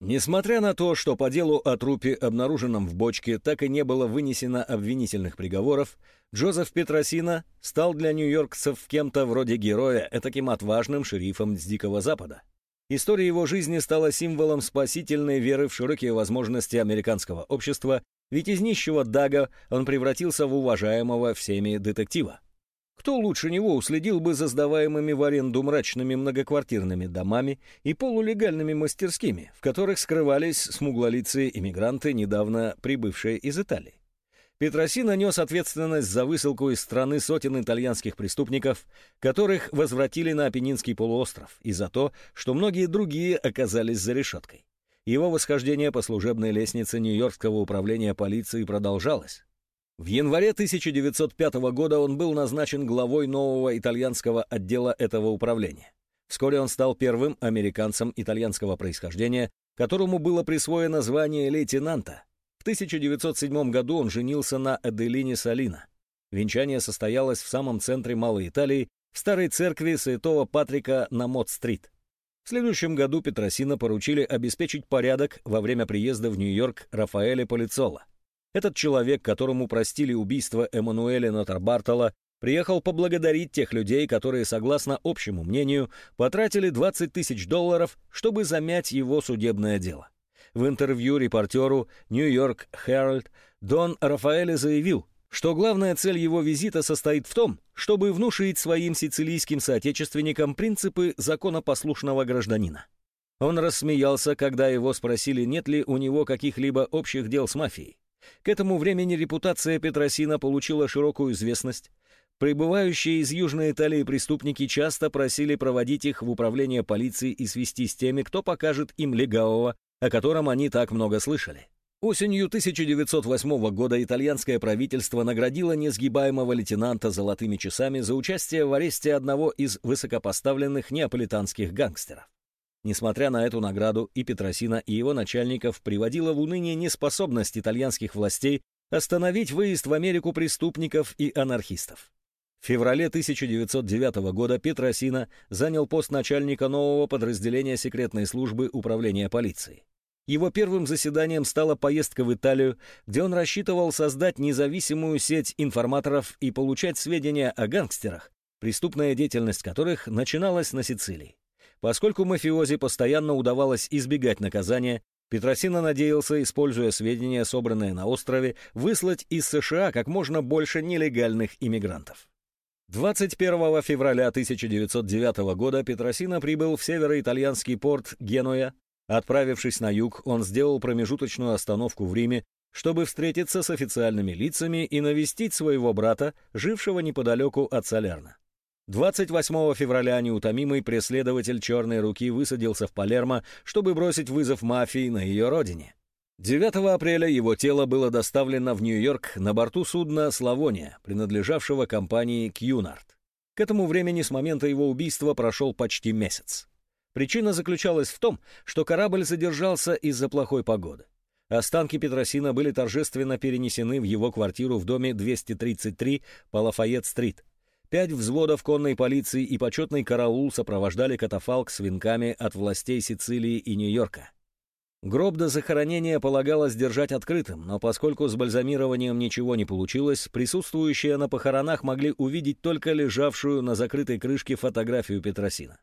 Несмотря на то, что по делу о трупе, обнаруженном в бочке, так и не было вынесено обвинительных приговоров, Джозеф Петросина стал для нью-йоркцев кем-то вроде героя, этаким отважным шерифом с Дикого Запада. История его жизни стала символом спасительной веры в широкие возможности американского общества, ведь из нищего Дага он превратился в уважаемого всеми детектива. Кто лучше него уследил бы за сдаваемыми в аренду мрачными многоквартирными домами и полулегальными мастерскими, в которых скрывались смуглолицые иммигранты, недавно прибывшие из Италии? Петросино нес ответственность за высылку из страны сотен итальянских преступников, которых возвратили на Апеннинский полуостров, и за то, что многие другие оказались за решеткой. Его восхождение по служебной лестнице Нью-Йоркского управления полиции продолжалось. В январе 1905 года он был назначен главой нового итальянского отдела этого управления. Вскоре он стал первым американцем итальянского происхождения, которому было присвоено звание лейтенанта. В 1907 году он женился на Аделине Салина. Венчание состоялось в самом центре Малой Италии, в старой церкви святого Патрика на Мот-стрит. В следующем году Петросина поручили обеспечить порядок во время приезда в Нью-Йорк Рафаэля Полицола. Этот человек, которому простили убийство Эммануэля Нотарбартола, приехал поблагодарить тех людей, которые, согласно общему мнению, потратили 20 тысяч долларов, чтобы замять его судебное дело. В интервью репортеру «Нью-Йорк Herald Дон Рафаэле заявил, что главная цель его визита состоит в том, чтобы внушить своим сицилийским соотечественникам принципы законопослушного гражданина. Он рассмеялся, когда его спросили, нет ли у него каких-либо общих дел с мафией. К этому времени репутация Петросина получила широкую известность. Прибывающие из Южной Италии преступники часто просили проводить их в управление полиции и свести с теми, кто покажет им легавого, о котором они так много слышали. Осенью 1908 года итальянское правительство наградило несгибаемого лейтенанта золотыми часами за участие в аресте одного из высокопоставленных неаполитанских гангстеров. Несмотря на эту награду, и Петросина, и его начальников приводила в уныние неспособность итальянских властей остановить выезд в Америку преступников и анархистов. В феврале 1909 года Петросина занял пост начальника нового подразделения секретной службы управления полицией. Его первым заседанием стала поездка в Италию, где он рассчитывал создать независимую сеть информаторов и получать сведения о гангстерах, преступная деятельность которых начиналась на Сицилии. Поскольку мафиози постоянно удавалось избегать наказания, Петросина надеялся, используя сведения, собранные на острове, выслать из США как можно больше нелегальных иммигрантов. 21 февраля 1909 года Петросина прибыл в североитальянский порт Генуя. Отправившись на юг, он сделал промежуточную остановку в Риме, чтобы встретиться с официальными лицами и навестить своего брата, жившего неподалеку от Солерна. 28 февраля неутомимый преследователь «Черной руки» высадился в Палермо, чтобы бросить вызов мафии на ее родине. 9 апреля его тело было доставлено в Нью-Йорк на борту судна «Славония», принадлежавшего компании «Кьюнард». К этому времени с момента его убийства прошел почти месяц. Причина заключалась в том, что корабль задержался из-за плохой погоды. Останки Петросина были торжественно перенесены в его квартиру в доме 233 по Лафайет-стрит. Пять взводов конной полиции и почетный караул сопровождали катафалк с венками от властей Сицилии и Нью-Йорка. Гроб до захоронения полагалось держать открытым, но поскольку с бальзамированием ничего не получилось, присутствующие на похоронах могли увидеть только лежавшую на закрытой крышке фотографию Петросина.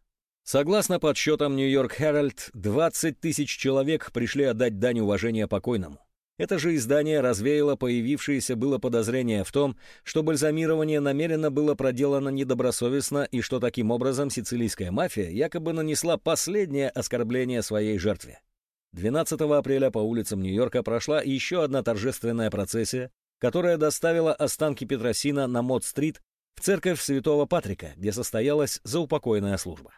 Согласно подсчетам Нью-Йорк Herald, 20 тысяч человек пришли отдать дань уважения покойному. Это же издание развеяло появившееся было подозрение в том, что бальзамирование намеренно было проделано недобросовестно и что таким образом сицилийская мафия якобы нанесла последнее оскорбление своей жертве. 12 апреля по улицам Нью-Йорка прошла еще одна торжественная процессия, которая доставила останки Петросина на Мод-стрит в церковь Святого Патрика, где состоялась заупокойная служба.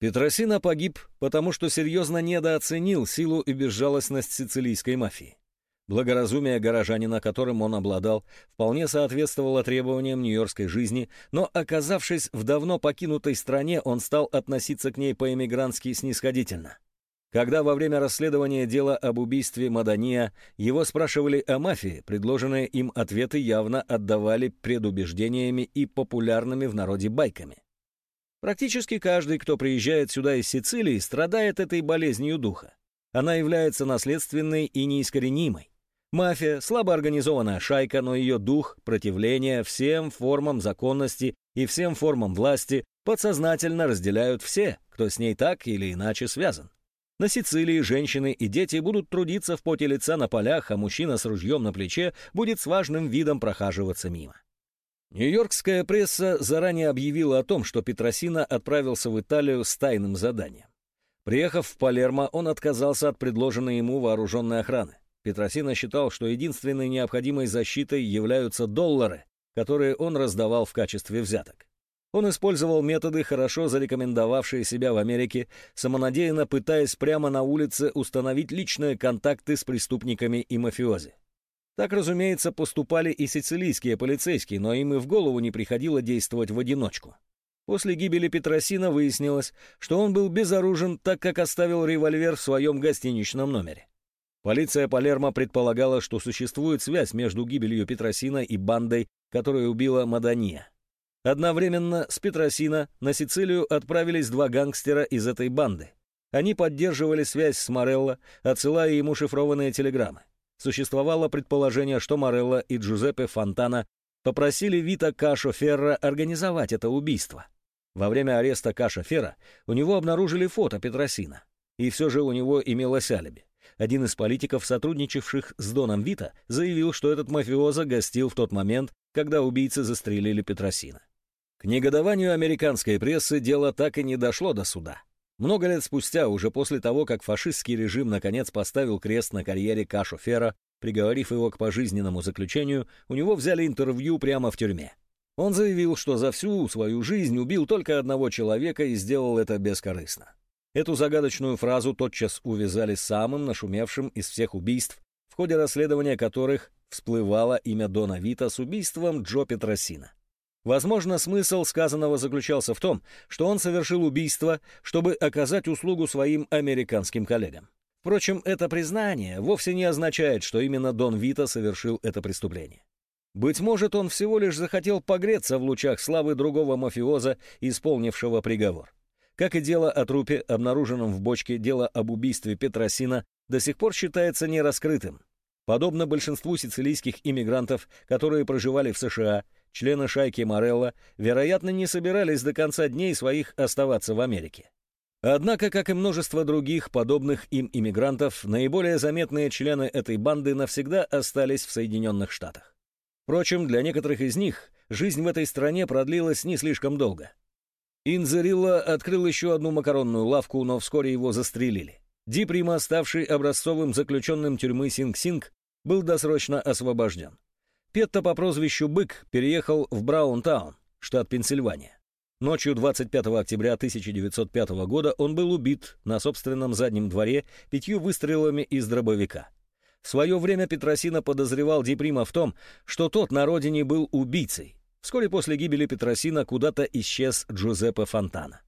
Петросина погиб, потому что серьезно недооценил силу и безжалостность сицилийской мафии. Благоразумие горожанина, которым он обладал, вполне соответствовало требованиям нью-йоркской жизни, но, оказавшись в давно покинутой стране, он стал относиться к ней по-эмигрантски снисходительно. Когда во время расследования дела об убийстве Мадания его спрашивали о мафии, предложенные им ответы явно отдавали предубеждениями и популярными в народе байками. Практически каждый, кто приезжает сюда из Сицилии, страдает этой болезнью духа. Она является наследственной и неискоренимой. Мафия — слабо организованная шайка, но ее дух, противление всем формам законности и всем формам власти подсознательно разделяют все, кто с ней так или иначе связан. На Сицилии женщины и дети будут трудиться в поте лица на полях, а мужчина с ружьем на плече будет с важным видом прохаживаться мимо. Нью-Йоркская пресса заранее объявила о том, что Петросина отправился в Италию с тайным заданием. Приехав в Палермо, он отказался от предложенной ему вооруженной охраны. Петросина считал, что единственной необходимой защитой являются доллары, которые он раздавал в качестве взяток. Он использовал методы, хорошо зарекомендовавшие себя в Америке, самонадеянно пытаясь прямо на улице установить личные контакты с преступниками и мафиози. Так, разумеется, поступали и сицилийские полицейские, но им и в голову не приходило действовать в одиночку. После гибели Петросина выяснилось, что он был безоружен, так как оставил револьвер в своем гостиничном номере. Полиция Палермо предполагала, что существует связь между гибелью Петросина и бандой, которая убила Мадания. Одновременно с Петросина на Сицилию отправились два гангстера из этой банды. Они поддерживали связь с Морелло, отсылая ему шифрованные телеграммы. Существовало предположение, что Морелло и Джузеппе Фонтана попросили Вита Кашо Ферра организовать это убийство. Во время ареста Каша Ферра у него обнаружили фото Петросина. И все же у него имелось алиби. Один из политиков, сотрудничавших с Доном Вита, заявил, что этот мафиоза гостил в тот момент, когда убийцы застрелили Петросина. К негодованию американской прессы дело так и не дошло до суда. Много лет спустя, уже после того, как фашистский режим наконец поставил крест на карьере Кашу Фера, приговорив его к пожизненному заключению, у него взяли интервью прямо в тюрьме. Он заявил, что за всю свою жизнь убил только одного человека и сделал это бескорыстно. Эту загадочную фразу тотчас увязали самым нашумевшим из всех убийств, в ходе расследования которых всплывало имя Дона Вита с убийством Джо Петросина. Возможно, смысл сказанного заключался в том, что он совершил убийство, чтобы оказать услугу своим американским коллегам. Впрочем, это признание вовсе не означает, что именно Дон Вита совершил это преступление. Быть может, он всего лишь захотел погреться в лучах славы другого мафиоза, исполнившего приговор. Как и дело о трупе, обнаруженном в бочке, дело об убийстве Петросина до сих пор считается нераскрытым. Подобно большинству сицилийских иммигрантов, которые проживали в США, члены шайки Морелла, вероятно, не собирались до конца дней своих оставаться в Америке. Однако, как и множество других подобных им иммигрантов, наиболее заметные члены этой банды навсегда остались в Соединенных Штатах. Впрочем, для некоторых из них жизнь в этой стране продлилась не слишком долго. Инзерилла открыл еще одну макаронную лавку, но вскоре его застрелили. Ди Прима, ставший образцовым заключенным тюрьмы Синг-Синг, был досрочно освобожден. Петто по прозвищу Бык переехал в Браунтаун, штат Пенсильвания. Ночью 25 октября 1905 года он был убит на собственном заднем дворе пятью выстрелами из дробовика. В свое время Петросина подозревал Диприма в том, что тот на родине был убийцей. Вскоре после гибели Петросина куда-то исчез Джузеппе Фонтана.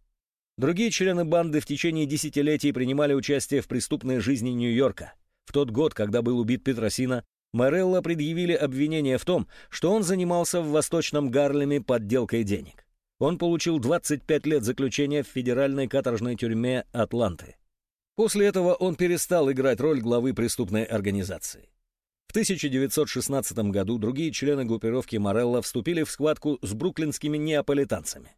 Другие члены банды в течение десятилетий принимали участие в преступной жизни Нью-Йорка. В тот год, когда был убит Петросина, Морелло предъявили обвинение в том, что он занимался в Восточном Гарлеме подделкой денег. Он получил 25 лет заключения в федеральной каторжной тюрьме Атланты. После этого он перестал играть роль главы преступной организации. В 1916 году другие члены группировки Морелло вступили в схватку с бруклинскими неаполитанцами.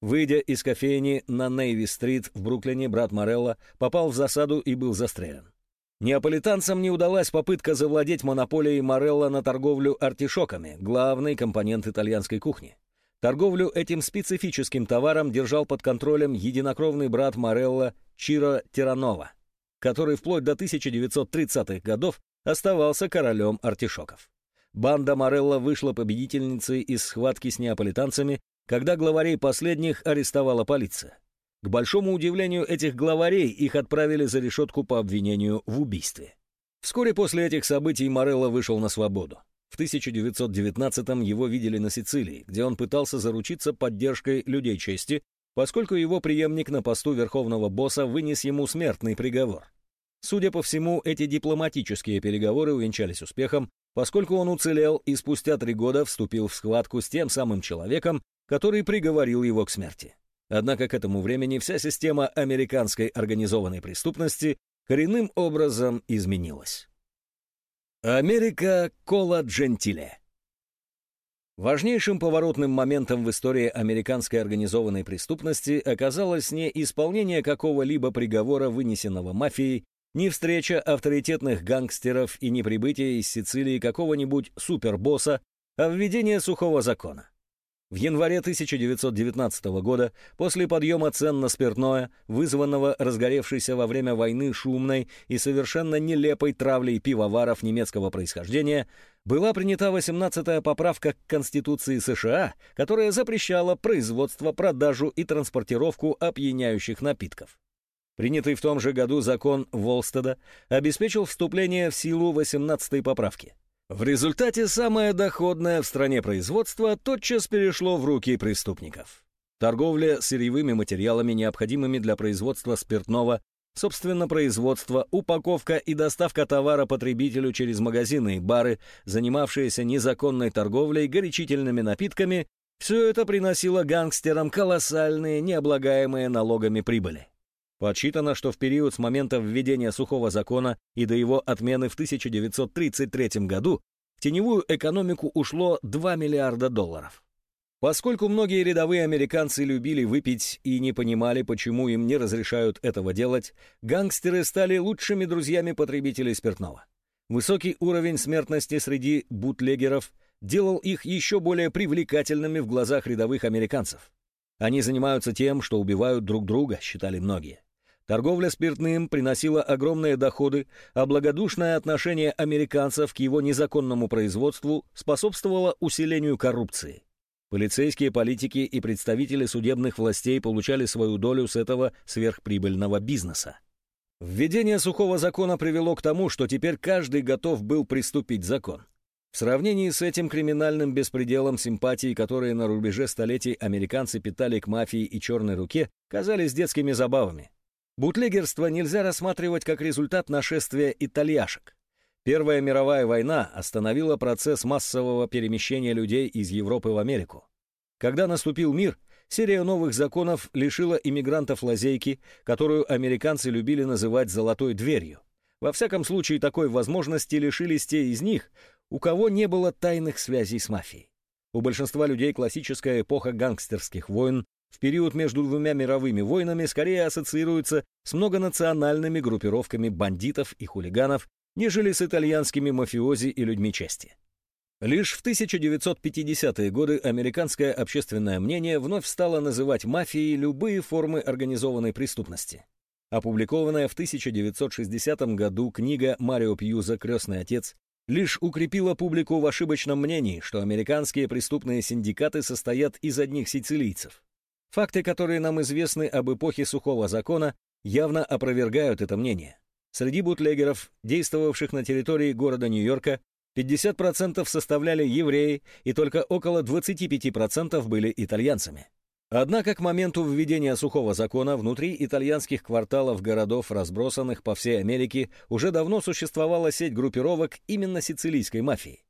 Выйдя из кофейни на Нейви-стрит в Бруклине, брат Морелло попал в засаду и был застрелен. Неаполитанцам не удалась попытка завладеть монополией Морелла на торговлю артишоками, главный компонент итальянской кухни. Торговлю этим специфическим товаром держал под контролем единокровный брат Морелла Чиро Тиранова, который вплоть до 1930-х годов оставался королем артишоков. Банда Морелла вышла победительницей из схватки с неаполитанцами, когда главарей последних арестовала полиция. К большому удивлению этих главарей их отправили за решетку по обвинению в убийстве. Вскоре после этих событий Морелло вышел на свободу. В 1919-м его видели на Сицилии, где он пытался заручиться поддержкой людей чести, поскольку его преемник на посту верховного босса вынес ему смертный приговор. Судя по всему, эти дипломатические переговоры увенчались успехом, поскольку он уцелел и спустя три года вступил в схватку с тем самым человеком, который приговорил его к смерти. Однако к этому времени вся система американской организованной преступности коренным образом изменилась. Америка Кола Джентиле Важнейшим поворотным моментом в истории американской организованной преступности оказалось не исполнение какого-либо приговора, вынесенного мафией, не встреча авторитетных гангстеров и не прибытие из Сицилии какого-нибудь супербосса, а введение сухого закона. В январе 1919 года, после подъема цен на спиртное, вызванного разгоревшейся во время войны шумной и совершенно нелепой травлей пивоваров немецкого происхождения, была принята 18-я поправка к Конституции США, которая запрещала производство, продажу и транспортировку опьяняющих напитков. Принятый в том же году закон Волстеда обеспечил вступление в силу 18-й поправки – в результате самое доходное в стране производство тотчас перешло в руки преступников. Торговля сырьевыми материалами, необходимыми для производства спиртного, собственно производство, упаковка и доставка товара потребителю через магазины и бары, занимавшиеся незаконной торговлей горячительными напитками, все это приносило гангстерам колоссальные, необлагаемые налогами прибыли. Подсчитано, что в период с момента введения сухого закона и до его отмены в 1933 году в теневую экономику ушло 2 миллиарда долларов. Поскольку многие рядовые американцы любили выпить и не понимали, почему им не разрешают этого делать, гангстеры стали лучшими друзьями потребителей спиртного. Высокий уровень смертности среди бутлегеров делал их еще более привлекательными в глазах рядовых американцев. Они занимаются тем, что убивают друг друга, считали многие. Торговля спиртным приносила огромные доходы, а благодушное отношение американцев к его незаконному производству способствовало усилению коррупции. Полицейские политики и представители судебных властей получали свою долю с этого сверхприбыльного бизнеса. Введение сухого закона привело к тому, что теперь каждый готов был приступить закон. В сравнении с этим криминальным беспределом симпатии, которые на рубеже столетий американцы питали к мафии и черной руке, казались детскими забавами. Бутлегерство нельзя рассматривать как результат нашествия итальяшек. Первая мировая война остановила процесс массового перемещения людей из Европы в Америку. Когда наступил мир, серия новых законов лишила иммигрантов лазейки, которую американцы любили называть «золотой дверью». Во всяком случае, такой возможности лишились те из них, у кого не было тайных связей с мафией. У большинства людей классическая эпоха гангстерских войн в период между двумя мировыми войнами скорее ассоциируется с многонациональными группировками бандитов и хулиганов, нежели с итальянскими мафиози и людьми чести. Лишь в 1950-е годы американское общественное мнение вновь стало называть мафией любые формы организованной преступности. Опубликованная в 1960 году книга Марио Пьюза «Крестный отец» лишь укрепила публику в ошибочном мнении, что американские преступные синдикаты состоят из одних сицилийцев. Факты, которые нам известны об эпохе сухого закона, явно опровергают это мнение. Среди бутлегеров, действовавших на территории города Нью-Йорка, 50% составляли евреи и только около 25% были итальянцами. Однако к моменту введения сухого закона внутри итальянских кварталов городов, разбросанных по всей Америке, уже давно существовала сеть группировок именно сицилийской мафии.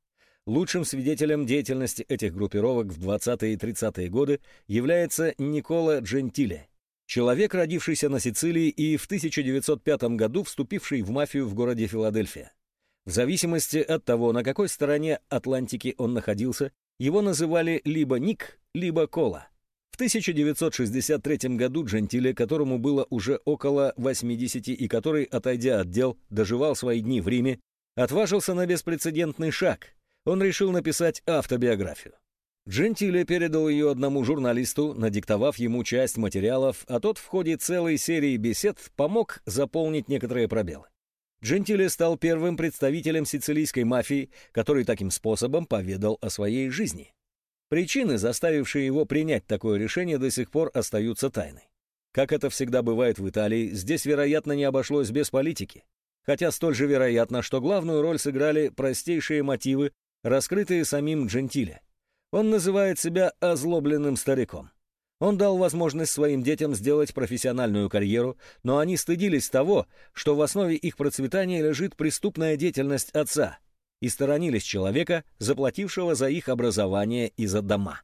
Лучшим свидетелем деятельности этих группировок в 20-е и 30-е годы является Никола Джентиле, человек, родившийся на Сицилии и в 1905 году вступивший в мафию в городе Филадельфия. В зависимости от того, на какой стороне Атлантики он находился, его называли либо Ник, либо Кола. В 1963 году Джентиле, которому было уже около 80 и который, отойдя от дел, доживал свои дни в Риме, отважился на беспрецедентный шаг. Он решил написать автобиографию. Джентиле передал ее одному журналисту, надиктовав ему часть материалов, а тот в ходе целой серии бесед помог заполнить некоторые пробелы. Джентиле стал первым представителем сицилийской мафии, который таким способом поведал о своей жизни. Причины, заставившие его принять такое решение, до сих пор остаются тайной. Как это всегда бывает в Италии, здесь, вероятно, не обошлось без политики. Хотя столь же вероятно, что главную роль сыграли простейшие мотивы, раскрытые самим Джентиле. Он называет себя озлобленным стариком. Он дал возможность своим детям сделать профессиональную карьеру, но они стыдились того, что в основе их процветания лежит преступная деятельность отца, и сторонились человека, заплатившего за их образование и за дома.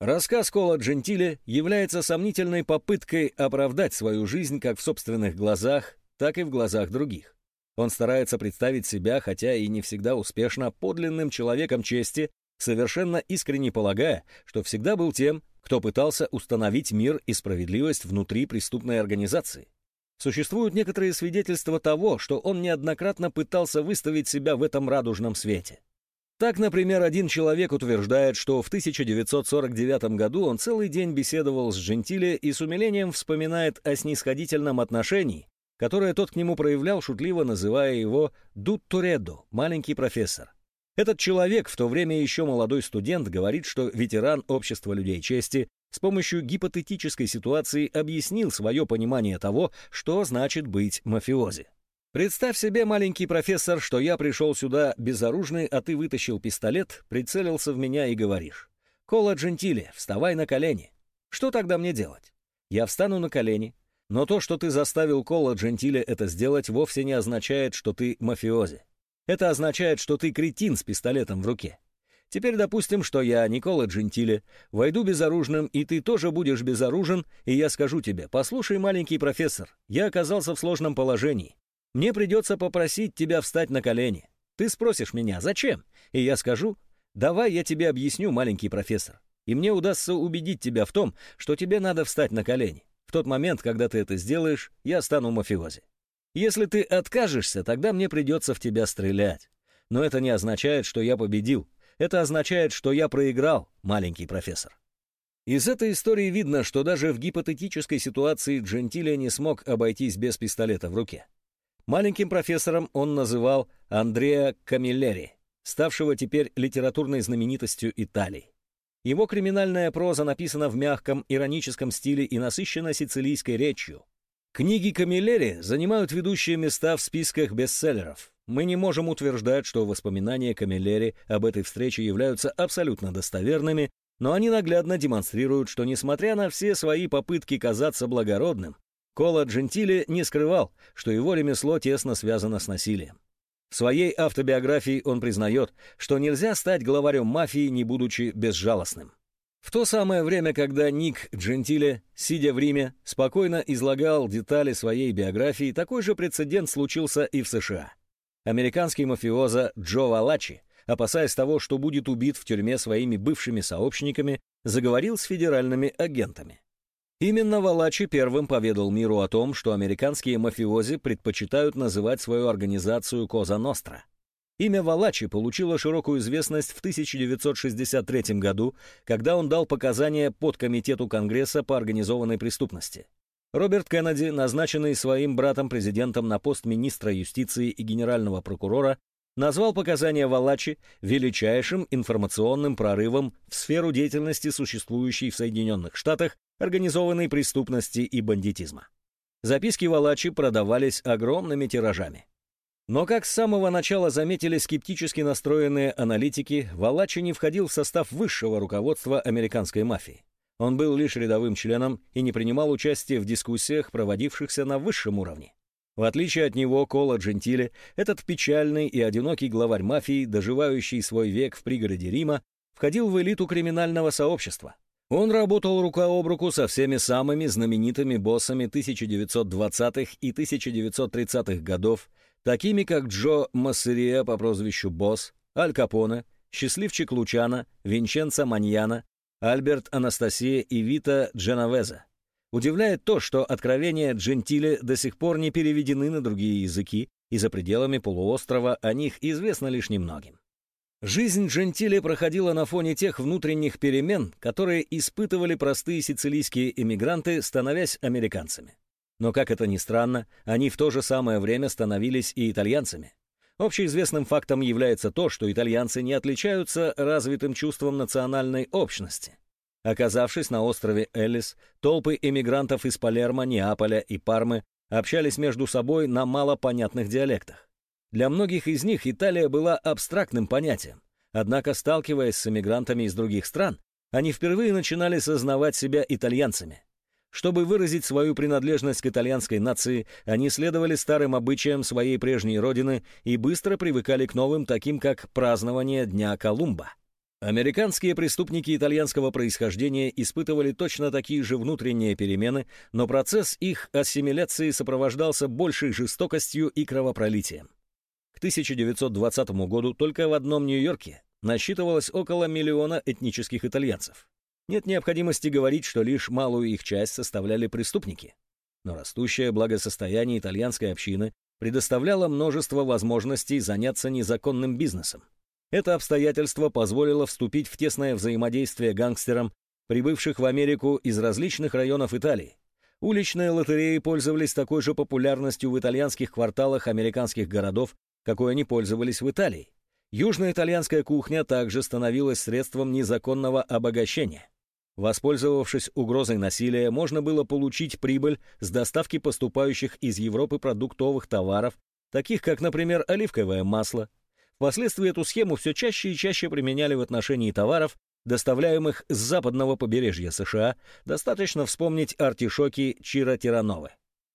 Рассказ Кола Джентиле является сомнительной попыткой оправдать свою жизнь как в собственных глазах, так и в глазах других. Он старается представить себя, хотя и не всегда успешно, подлинным человеком чести, совершенно искренне полагая, что всегда был тем, кто пытался установить мир и справедливость внутри преступной организации. Существуют некоторые свидетельства того, что он неоднократно пытался выставить себя в этом радужном свете. Так, например, один человек утверждает, что в 1949 году он целый день беседовал с Джентиле и с умилением вспоминает о снисходительном отношении, которое тот к нему проявлял, шутливо называя его «дутторедо» — «маленький профессор». Этот человек, в то время еще молодой студент, говорит, что ветеран общества людей чести с помощью гипотетической ситуации объяснил свое понимание того, что значит быть мафиози. Представь себе, маленький профессор, что я пришел сюда безоружный, а ты вытащил пистолет, прицелился в меня и говоришь. «Кола Джентили, вставай на колени». Что тогда мне делать? Я встану на колени, но то, что ты заставил Кола Джентили это сделать, вовсе не означает, что ты мафиози. Это означает, что ты кретин с пистолетом в руке. Теперь допустим, что я, Никола Джентиле, войду безоружным, и ты тоже будешь безоружен, и я скажу тебе, послушай, маленький профессор, я оказался в сложном положении. Мне придется попросить тебя встать на колени. Ты спросишь меня, зачем? И я скажу, давай я тебе объясню, маленький профессор. И мне удастся убедить тебя в том, что тебе надо встать на колени. В тот момент, когда ты это сделаешь, я стану мафиози. Если ты откажешься, тогда мне придется в тебя стрелять. Но это не означает, что я победил. Это означает, что я проиграл, маленький профессор. Из этой истории видно, что даже в гипотетической ситуации Джентиле не смог обойтись без пистолета в руке. Маленьким профессором он называл Андреа Камиллери, ставшего теперь литературной знаменитостью Италии. Его криминальная проза написана в мягком, ироническом стиле и насыщена сицилийской речью. Книги Камиллери занимают ведущие места в списках бестселлеров. Мы не можем утверждать, что воспоминания Камиллери об этой встрече являются абсолютно достоверными, но они наглядно демонстрируют, что несмотря на все свои попытки казаться благородным, Кола Джентили не скрывал, что его ремесло тесно связано с насилием. В своей автобиографии он признает, что нельзя стать главарем мафии, не будучи безжалостным. В то самое время, когда Ник Джентиле, сидя в Риме, спокойно излагал детали своей биографии, такой же прецедент случился и в США. Американский мафиоза Джо Валачи, опасаясь того, что будет убит в тюрьме своими бывшими сообщниками, заговорил с федеральными агентами. Именно Валачи первым поведал миру о том, что американские мафиози предпочитают называть свою организацию «Коза Ностра». Имя Валачи получило широкую известность в 1963 году, когда он дал показания подкомитету Конгресса по организованной преступности. Роберт Кеннеди, назначенный своим братом-президентом на пост министра юстиции и генерального прокурора, назвал показания Валачи величайшим информационным прорывом в сферу деятельности существующей в Соединенных Штатах организованной преступности и бандитизма. Записки Валачи продавались огромными тиражами. Но, как с самого начала заметили скептически настроенные аналитики, Валачи не входил в состав высшего руководства американской мафии. Он был лишь рядовым членом и не принимал участия в дискуссиях, проводившихся на высшем уровне. В отличие от него, Кола Джентиле, этот печальный и одинокий главарь мафии, доживающий свой век в пригороде Рима, входил в элиту криминального сообщества. Он работал рука об руку со всеми самыми знаменитыми боссами 1920-х и 1930-х годов, такими как Джо Массерия по прозвищу Босс, Аль Капоне, Счастливчик Лучана, Винченцо Маньяна, Альберт Анастасия и Вита Дженовеза. Удивляет то, что откровения Джентиле до сих пор не переведены на другие языки, и за пределами полуострова о них известно лишь немногим. Жизнь Джентиле проходила на фоне тех внутренних перемен, которые испытывали простые сицилийские эмигранты, становясь американцами. Но, как это ни странно, они в то же самое время становились и итальянцами. Общеизвестным фактом является то, что итальянцы не отличаются развитым чувством национальной общности. Оказавшись на острове Эллис, толпы эмигрантов из Палермо, Неаполя и Пармы общались между собой на малопонятных диалектах. Для многих из них Италия была абстрактным понятием. Однако, сталкиваясь с эмигрантами из других стран, они впервые начинали сознавать себя итальянцами. Чтобы выразить свою принадлежность к итальянской нации, они следовали старым обычаям своей прежней родины и быстро привыкали к новым, таким как празднование Дня Колумба. Американские преступники итальянского происхождения испытывали точно такие же внутренние перемены, но процесс их ассимиляции сопровождался большей жестокостью и кровопролитием. К 1920 году только в одном Нью-Йорке насчитывалось около миллиона этнических итальянцев. Нет необходимости говорить, что лишь малую их часть составляли преступники. Но растущее благосостояние итальянской общины предоставляло множество возможностей заняться незаконным бизнесом. Это обстоятельство позволило вступить в тесное взаимодействие гангстерам, прибывших в Америку из различных районов Италии. Уличные лотереи пользовались такой же популярностью в итальянских кварталах американских городов, какой они пользовались в Италии. Южная итальянская кухня также становилась средством незаконного обогащения. Воспользовавшись угрозой насилия, можно было получить прибыль с доставки поступающих из Европы продуктовых товаров, таких как, например, оливковое масло. Впоследствии эту схему все чаще и чаще применяли в отношении товаров, доставляемых с западного побережья США, достаточно вспомнить артишоки Чиро Тирановы.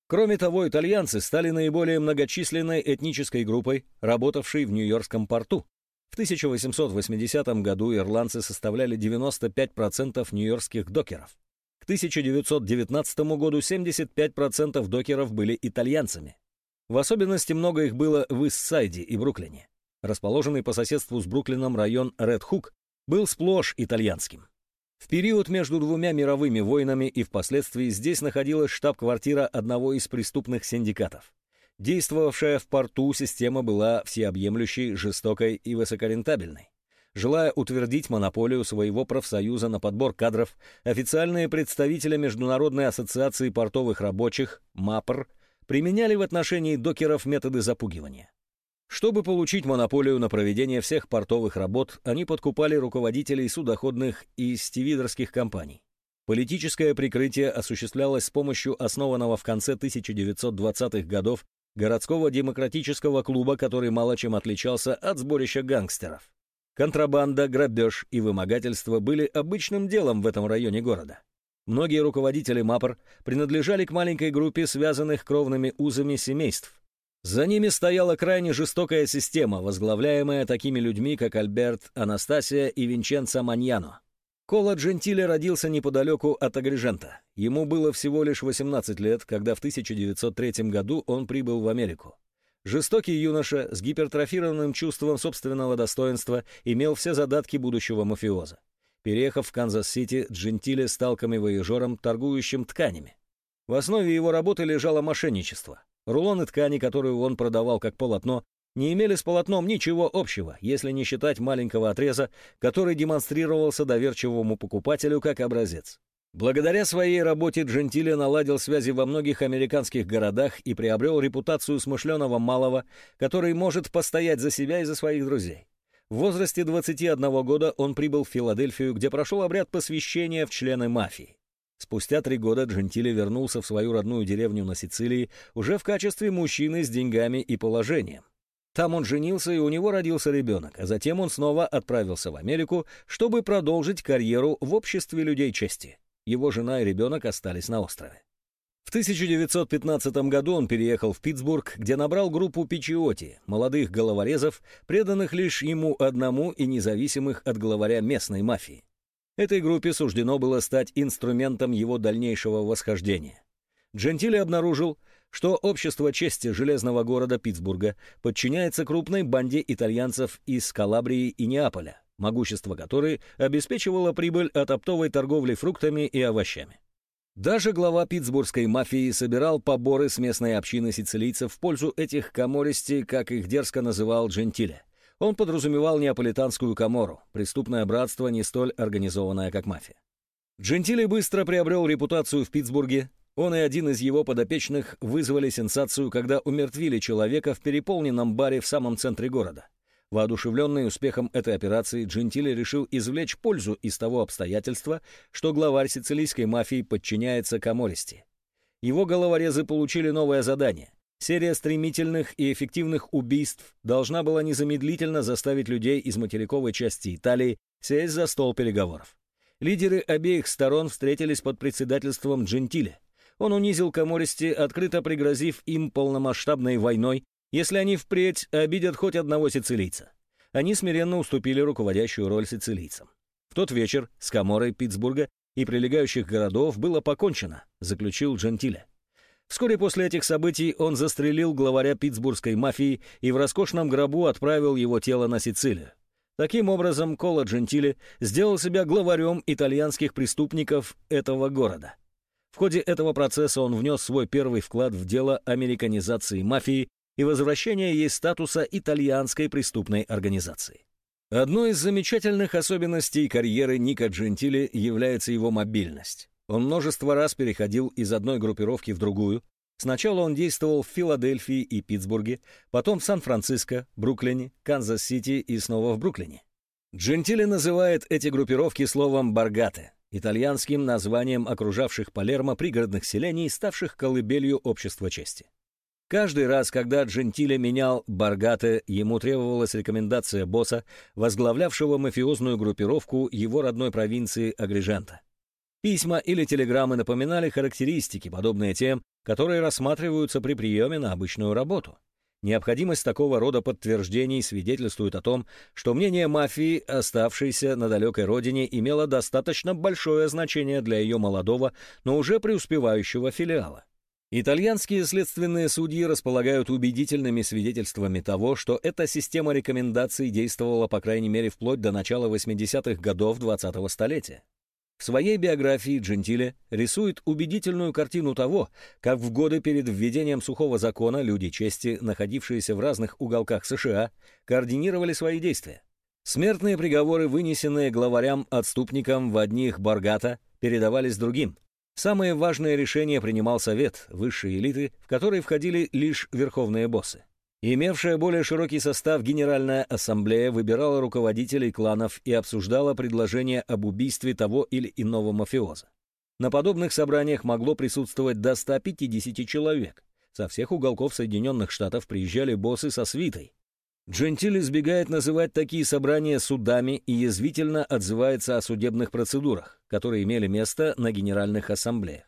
Кроме того, итальянцы стали наиболее многочисленной этнической группой, работавшей в Нью-Йоркском порту. В 1880 году ирландцы составляли 95% нью-йоркских докеров. К 1919 году 75% докеров были итальянцами. В особенности много их было в Иссайде и Бруклине. Расположенный по соседству с Бруклином район Ред-Хук был сплошь итальянским. В период между двумя мировыми войнами и впоследствии здесь находилась штаб-квартира одного из преступных синдикатов. Действовавшая в порту система была всеобъемлющей, жестокой и высокорентабельной. Желая утвердить монополию своего профсоюза на подбор кадров, официальные представители Международной ассоциации портовых рабочих, МАПР, применяли в отношении докеров методы запугивания. Чтобы получить монополию на проведение всех портовых работ, они подкупали руководителей судоходных и стивидерских компаний. Политическое прикрытие осуществлялось с помощью основанного в конце 1920-х годов городского демократического клуба, который мало чем отличался от сборища гангстеров. Контрабанда, грабеж и вымогательство были обычным делом в этом районе города. Многие руководители МАПР принадлежали к маленькой группе связанных кровными узами семейств. За ними стояла крайне жестокая система, возглавляемая такими людьми, как Альберт, Анастасия и Винченцо Маньяно. Кола Джентиле родился неподалеку от Агрижента. Ему было всего лишь 18 лет, когда в 1903 году он прибыл в Америку. Жестокий юноша с гипертрофированным чувством собственного достоинства имел все задатки будущего мафиоза. Переехав в Канзас-Сити, Джентиле стал коммивояжером, торгующим тканями. В основе его работы лежало мошенничество. Рулоны ткани, которые он продавал как полотно, не имели с полотном ничего общего, если не считать маленького отреза, который демонстрировался доверчивому покупателю как образец. Благодаря своей работе Джентиле наладил связи во многих американских городах и приобрел репутацию смышленого малого, который может постоять за себя и за своих друзей. В возрасте 21 года он прибыл в Филадельфию, где прошел обряд посвящения в члены мафии. Спустя три года Джентиле вернулся в свою родную деревню на Сицилии уже в качестве мужчины с деньгами и положением. Там он женился, и у него родился ребенок, а затем он снова отправился в Америку, чтобы продолжить карьеру в обществе людей чести. Его жена и ребенок остались на острове. В 1915 году он переехал в Питтсбург, где набрал группу Пичиоти, молодых головорезов, преданных лишь ему одному и независимых от главаря местной мафии. Этой группе суждено было стать инструментом его дальнейшего восхождения. Джентили обнаружил, что общество чести железного города Питтсбурга подчиняется крупной банде итальянцев из Калабрии и Неаполя, могущество которой обеспечивало прибыль от оптовой торговли фруктами и овощами. Даже глава питтсбургской мафии собирал поборы с местной общины сицилийцев в пользу этих комористи, как их дерзко называл Джентиле. Он подразумевал неаполитанскую комору, преступное братство, не столь организованное, как мафия. Джентили быстро приобрел репутацию в Питтсбурге. Он и один из его подопечных вызвали сенсацию, когда умертвили человека в переполненном баре в самом центре города. Воодушевленный успехом этой операции, Джентили решил извлечь пользу из того обстоятельства, что главарь сицилийской мафии подчиняется Камористи. Его головорезы получили новое задание Серия стремительных и эффективных убийств должна была незамедлительно заставить людей из материковой части Италии сесть за стол переговоров. Лидеры обеих сторон встретились под председательством Джентиле. Он унизил Камористи, открыто пригрозив им полномасштабной войной, если они впредь обидят хоть одного сицилийца. Они смиренно уступили руководящую роль сицилийцам. В тот вечер с Каморой Питтсбурга и прилегающих городов было покончено, заключил Джентиле. Вскоре после этих событий он застрелил главаря питтсбургской мафии и в роскошном гробу отправил его тело на Сицилию. Таким образом, Кола Джентили сделал себя главарем итальянских преступников этого города. В ходе этого процесса он внес свой первый вклад в дело американизации мафии и возвращения ей статуса итальянской преступной организации. Одной из замечательных особенностей карьеры Ника Джентиле является его мобильность. Он множество раз переходил из одной группировки в другую. Сначала он действовал в Филадельфии и Питтсбурге, потом в Сан-Франциско, Бруклине, Канзас-Сити и снова в Бруклине. Джентиле называет эти группировки словом «borgate», итальянским названием окружавших Палермо пригородных селений, ставших колыбелью общества чести. Каждый раз, когда Джентиле менял Баргате, ему требовалась рекомендация босса, возглавлявшего мафиозную группировку его родной провинции Агрижента. Письма или телеграммы напоминали характеристики, подобные тем, которые рассматриваются при приеме на обычную работу. Необходимость такого рода подтверждений свидетельствует о том, что мнение мафии, оставшейся на далекой родине, имело достаточно большое значение для ее молодого, но уже преуспевающего филиала. Итальянские следственные судьи располагают убедительными свидетельствами того, что эта система рекомендаций действовала по крайней мере вплоть до начала 80-х годов 20-го столетия. В своей биографии Джентиле рисует убедительную картину того, как в годы перед введением сухого закона люди чести, находившиеся в разных уголках США, координировали свои действия. Смертные приговоры, вынесенные главарям-отступникам в одних Баргата, передавались другим. Самые важные решения принимал Совет, высшей элиты, в который входили лишь верховные боссы. Имевшая более широкий состав Генеральная Ассамблея выбирала руководителей кланов и обсуждала предложения об убийстве того или иного мафиоза. На подобных собраниях могло присутствовать до 150 человек. Со всех уголков Соединенных Штатов приезжали боссы со свитой. Джентиль избегает называть такие собрания судами и язвительно отзывается о судебных процедурах, которые имели место на Генеральных Ассамблеях.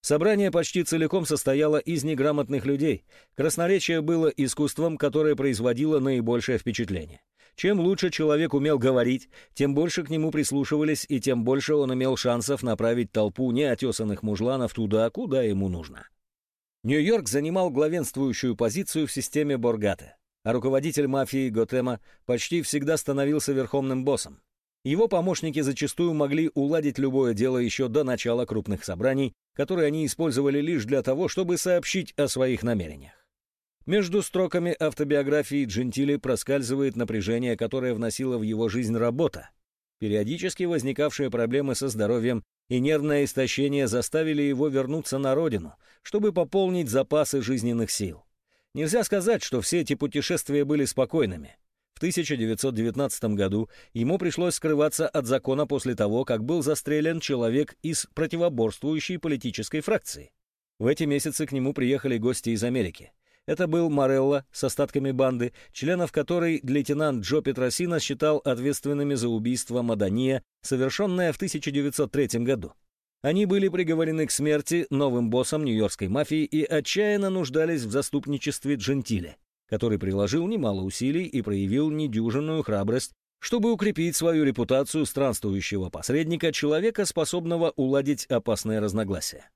Собрание почти целиком состояло из неграмотных людей. Красноречие было искусством, которое производило наибольшее впечатление. Чем лучше человек умел говорить, тем больше к нему прислушивались, и тем больше он имел шансов направить толпу неотесанных мужланов туда, куда ему нужно. Нью-Йорк занимал главенствующую позицию в системе Боргата, а руководитель мафии Готема почти всегда становился верховным боссом. Его помощники зачастую могли уладить любое дело еще до начала крупных собраний, которые они использовали лишь для того, чтобы сообщить о своих намерениях. Между строками автобиографии Джентили проскальзывает напряжение, которое вносило в его жизнь работа. Периодически возникавшие проблемы со здоровьем и нервное истощение заставили его вернуться на родину, чтобы пополнить запасы жизненных сил. Нельзя сказать, что все эти путешествия были спокойными. В 1919 году ему пришлось скрываться от закона после того, как был застрелен человек из противоборствующей политической фракции. В эти месяцы к нему приехали гости из Америки. Это был Морелло с остатками банды, членов которой лейтенант Джо Петросина считал ответственными за убийство Мадания, совершенное в 1903 году. Они были приговорены к смерти новым боссом нью-йоркской мафии и отчаянно нуждались в заступничестве Джентиле который приложил немало усилий и проявил недюжинную храбрость, чтобы укрепить свою репутацию странствующего посредника, человека, способного уладить опасные разногласия.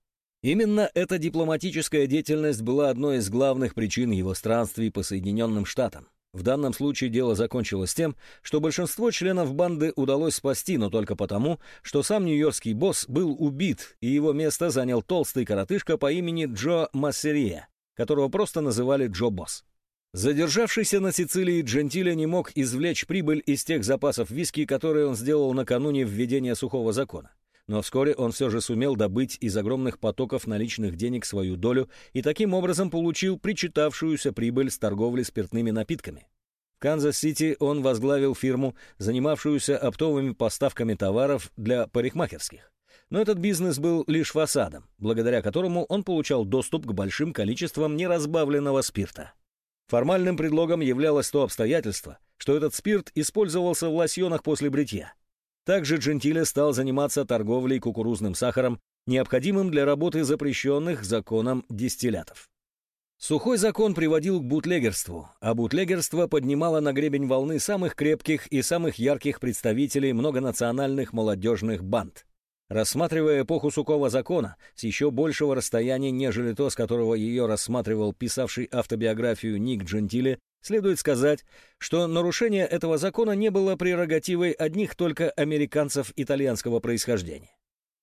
Именно эта дипломатическая деятельность была одной из главных причин его странствий по Соединенным Штатам. В данном случае дело закончилось тем, что большинство членов банды удалось спасти, но только потому, что сам нью-йоркский босс был убит, и его место занял толстый коротышка по имени Джо Массерия, которого просто называли Джо Босс. Задержавшийся на Сицилии Джентиле не мог извлечь прибыль из тех запасов виски, которые он сделал накануне введения сухого закона. Но вскоре он все же сумел добыть из огромных потоков наличных денег свою долю и таким образом получил причитавшуюся прибыль с торговли спиртными напитками. В Канзас-Сити он возглавил фирму, занимавшуюся оптовыми поставками товаров для парикмахерских. Но этот бизнес был лишь фасадом, благодаря которому он получал доступ к большим количествам неразбавленного спирта. Формальным предлогом являлось то обстоятельство, что этот спирт использовался в лосьонах после бритья. Также Джентиле стал заниматься торговлей кукурузным сахаром, необходимым для работы запрещенных законом дистиллятов. Сухой закон приводил к бутлегерству, а бутлегерство поднимало на гребень волны самых крепких и самых ярких представителей многонациональных молодежных банд. Рассматривая эпоху сухого закона с еще большего расстояния, нежели то, с которого ее рассматривал писавший автобиографию Ник Джентиле, Следует сказать, что нарушение этого закона не было прерогативой одних только американцев итальянского происхождения.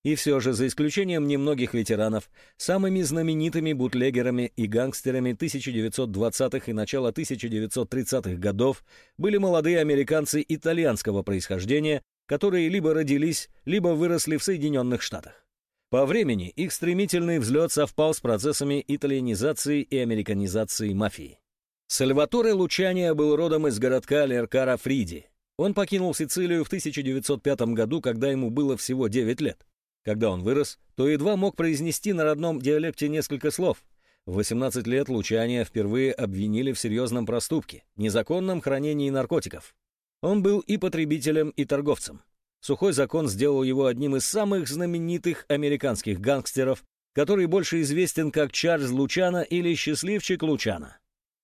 И все же, за исключением немногих ветеранов, самыми знаменитыми бутлегерами и гангстерами 1920-х и начала 1930-х годов были молодые американцы итальянского происхождения, которые либо родились, либо выросли в Соединенных Штатах. По времени их стремительный взлет совпал с процессами итальянизации и американизации мафии. Сальваторе Лучания был родом из городка Леркара Фриди. Он покинул Сицилию в 1905 году, когда ему было всего 9 лет. Когда он вырос, то едва мог произнести на родном диалекте несколько слов. В 18 лет Лучания впервые обвинили в серьезном проступке – незаконном хранении наркотиков. Он был и потребителем, и торговцем. Сухой закон сделал его одним из самых знаменитых американских гангстеров, который больше известен как Чарльз Лучана или Счастливчик Лучана.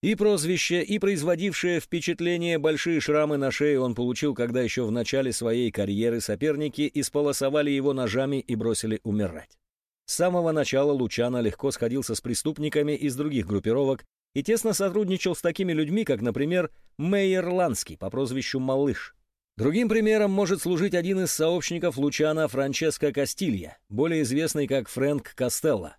И прозвище, и производившее впечатление большие шрамы на шее он получил, когда еще в начале своей карьеры соперники исполосовали его ножами и бросили умирать. С самого начала Лучано легко сходился с преступниками из других группировок и тесно сотрудничал с такими людьми, как, например, Мейер Ланский по прозвищу Малыш. Другим примером может служить один из сообщников Лучана Франческо Кастилья, более известный как Фрэнк Костелло.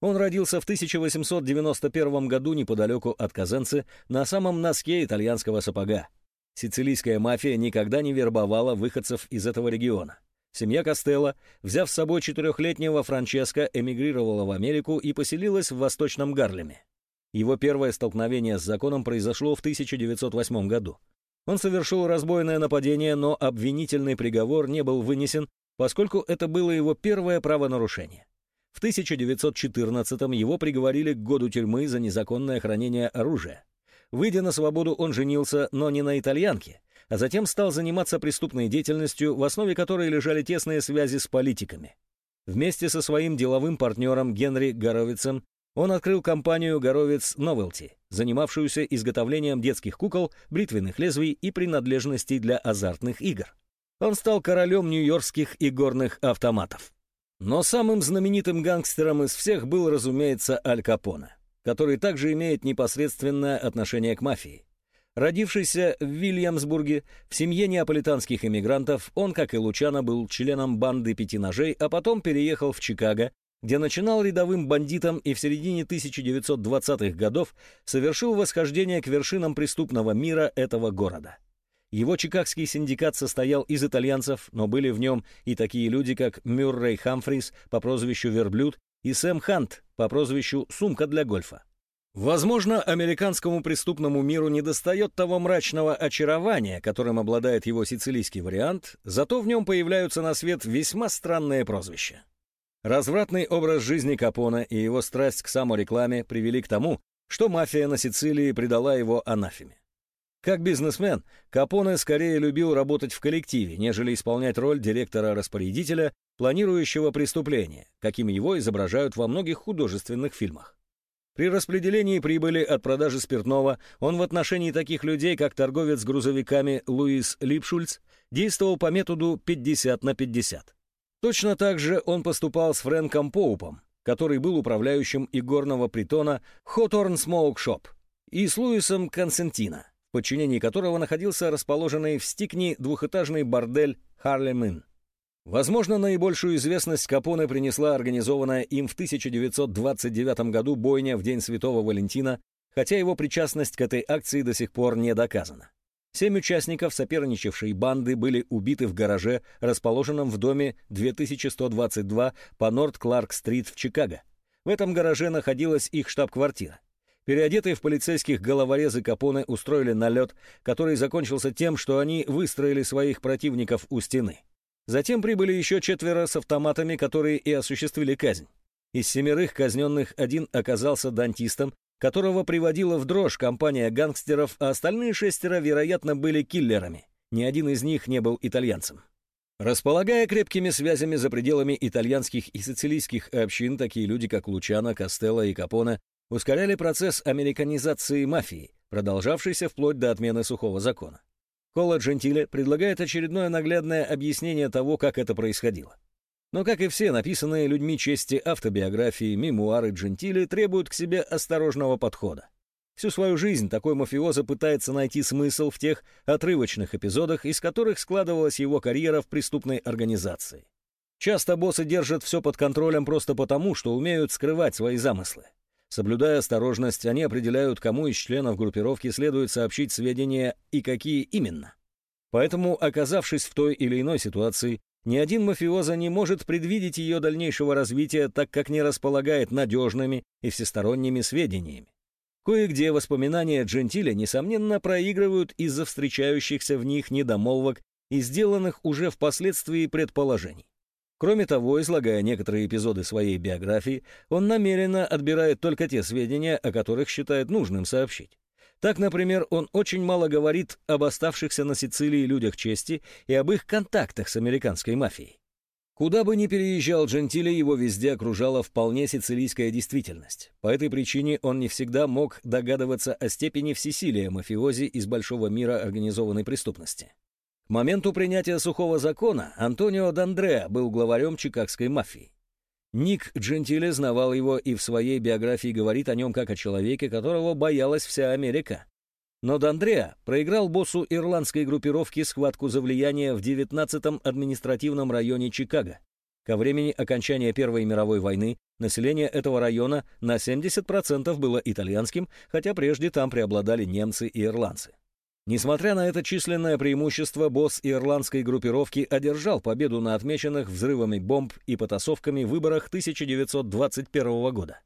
Он родился в 1891 году неподалеку от Казенцы на самом носке итальянского сапога. Сицилийская мафия никогда не вербовала выходцев из этого региона. Семья Костелло, взяв с собой четырехлетнего Франческо, эмигрировала в Америку и поселилась в Восточном Гарлеме. Его первое столкновение с законом произошло в 1908 году. Он совершил разбойное нападение, но обвинительный приговор не был вынесен, поскольку это было его первое правонарушение. В 1914-м его приговорили к году тюрьмы за незаконное хранение оружия. Выйдя на свободу, он женился, но не на итальянке, а затем стал заниматься преступной деятельностью, в основе которой лежали тесные связи с политиками. Вместе со своим деловым партнером Генри Горовицем он открыл компанию «Горовец Новелти», занимавшуюся изготовлением детских кукол, бритвенных лезвий и принадлежностей для азартных игр. Он стал королем нью-йоркских игорных автоматов. Но самым знаменитым гангстером из всех был, разумеется, Аль Капоне, который также имеет непосредственное отношение к мафии. Родившийся в Вильямсбурге в семье неаполитанских эмигрантов, он, как и Лучано, был членом банды «Пяти ножей», а потом переехал в Чикаго, где начинал рядовым бандитом и в середине 1920-х годов совершил восхождение к вершинам преступного мира этого города. Его чикагский синдикат состоял из итальянцев, но были в нем и такие люди, как Мюррей Хамфрис по прозвищу Верблюд и Сэм Хант по прозвищу Сумка для гольфа. Возможно, американскому преступному миру недостает того мрачного очарования, которым обладает его сицилийский вариант, зато в нем появляются на свет весьма странные прозвища. Развратный образ жизни Капона и его страсть к саморекламе привели к тому, что мафия на Сицилии предала его анафеме. Как бизнесмен, Капоне скорее любил работать в коллективе, нежели исполнять роль директора-распорядителя, планирующего преступления, каким его изображают во многих художественных фильмах. При распределении прибыли от продажи спиртного он в отношении таких людей, как торговец грузовиками Луис Липшульц, действовал по методу 50 на 50. Точно так же он поступал с Фрэнком Поупом, который был управляющим игорного притона Хоторн Smoke Shop, и с Луисом Консентино, в подчинении которого находился расположенный в Стикни двухэтажный бордель Харлем Инн. Возможно, наибольшую известность Капоне принесла организованная им в 1929 году бойня в День Святого Валентина, хотя его причастность к этой акции до сих пор не доказана. Семь участников соперничавшей банды были убиты в гараже, расположенном в доме 2122 по Норд-Кларк-стрит в Чикаго. В этом гараже находилась их штаб-квартира. Переодетые в полицейских головорезы Капоне устроили налет, который закончился тем, что они выстроили своих противников у стены. Затем прибыли еще четверо с автоматами, которые и осуществили казнь. Из семерых казненных один оказался дантистом, которого приводила в дрожь компания гангстеров, а остальные шестеро, вероятно, были киллерами. Ни один из них не был итальянцем. Располагая крепкими связями за пределами итальянских и сицилийских общин, такие люди, как Лучано, Костелло и Капоне, ускоряли процесс американизации мафии, продолжавшийся вплоть до отмены сухого закона. Кола Джентиле предлагает очередное наглядное объяснение того, как это происходило. Но, как и все написанные людьми чести автобиографии, мемуары Джентили требуют к себе осторожного подхода. Всю свою жизнь такой мафиоза пытается найти смысл в тех отрывочных эпизодах, из которых складывалась его карьера в преступной организации. Часто боссы держат все под контролем просто потому, что умеют скрывать свои замыслы. Соблюдая осторожность, они определяют, кому из членов группировки следует сообщить сведения и какие именно. Поэтому, оказавшись в той или иной ситуации, ни один мафиоза не может предвидеть ее дальнейшего развития, так как не располагает надежными и всесторонними сведениями. Кое-где воспоминания Джентиля, несомненно, проигрывают из-за встречающихся в них недомолвок и сделанных уже впоследствии предположений. Кроме того, излагая некоторые эпизоды своей биографии, он намеренно отбирает только те сведения, о которых считает нужным сообщить. Так, например, он очень мало говорит об оставшихся на Сицилии людях чести и об их контактах с американской мафией. Куда бы ни переезжал Джентили, его везде окружала вполне сицилийская действительность. По этой причине он не всегда мог догадываться о степени всесилия мафиози из большого мира организованной преступности. К моменту принятия сухого закона Антонио Д'Андреа был главарем чикагской мафии. Ник Джентиле знавал его и в своей биографии говорит о нем как о человеке, которого боялась вся Америка. Но Д'Андреа проиграл боссу ирландской группировки схватку за влияние в 19-м административном районе Чикаго. Ко времени окончания Первой мировой войны население этого района на 70% было итальянским, хотя прежде там преобладали немцы и ирландцы. Несмотря на это численное преимущество, босс ирландской группировки одержал победу на отмеченных взрывами бомб и потасовками выборах 1921 года.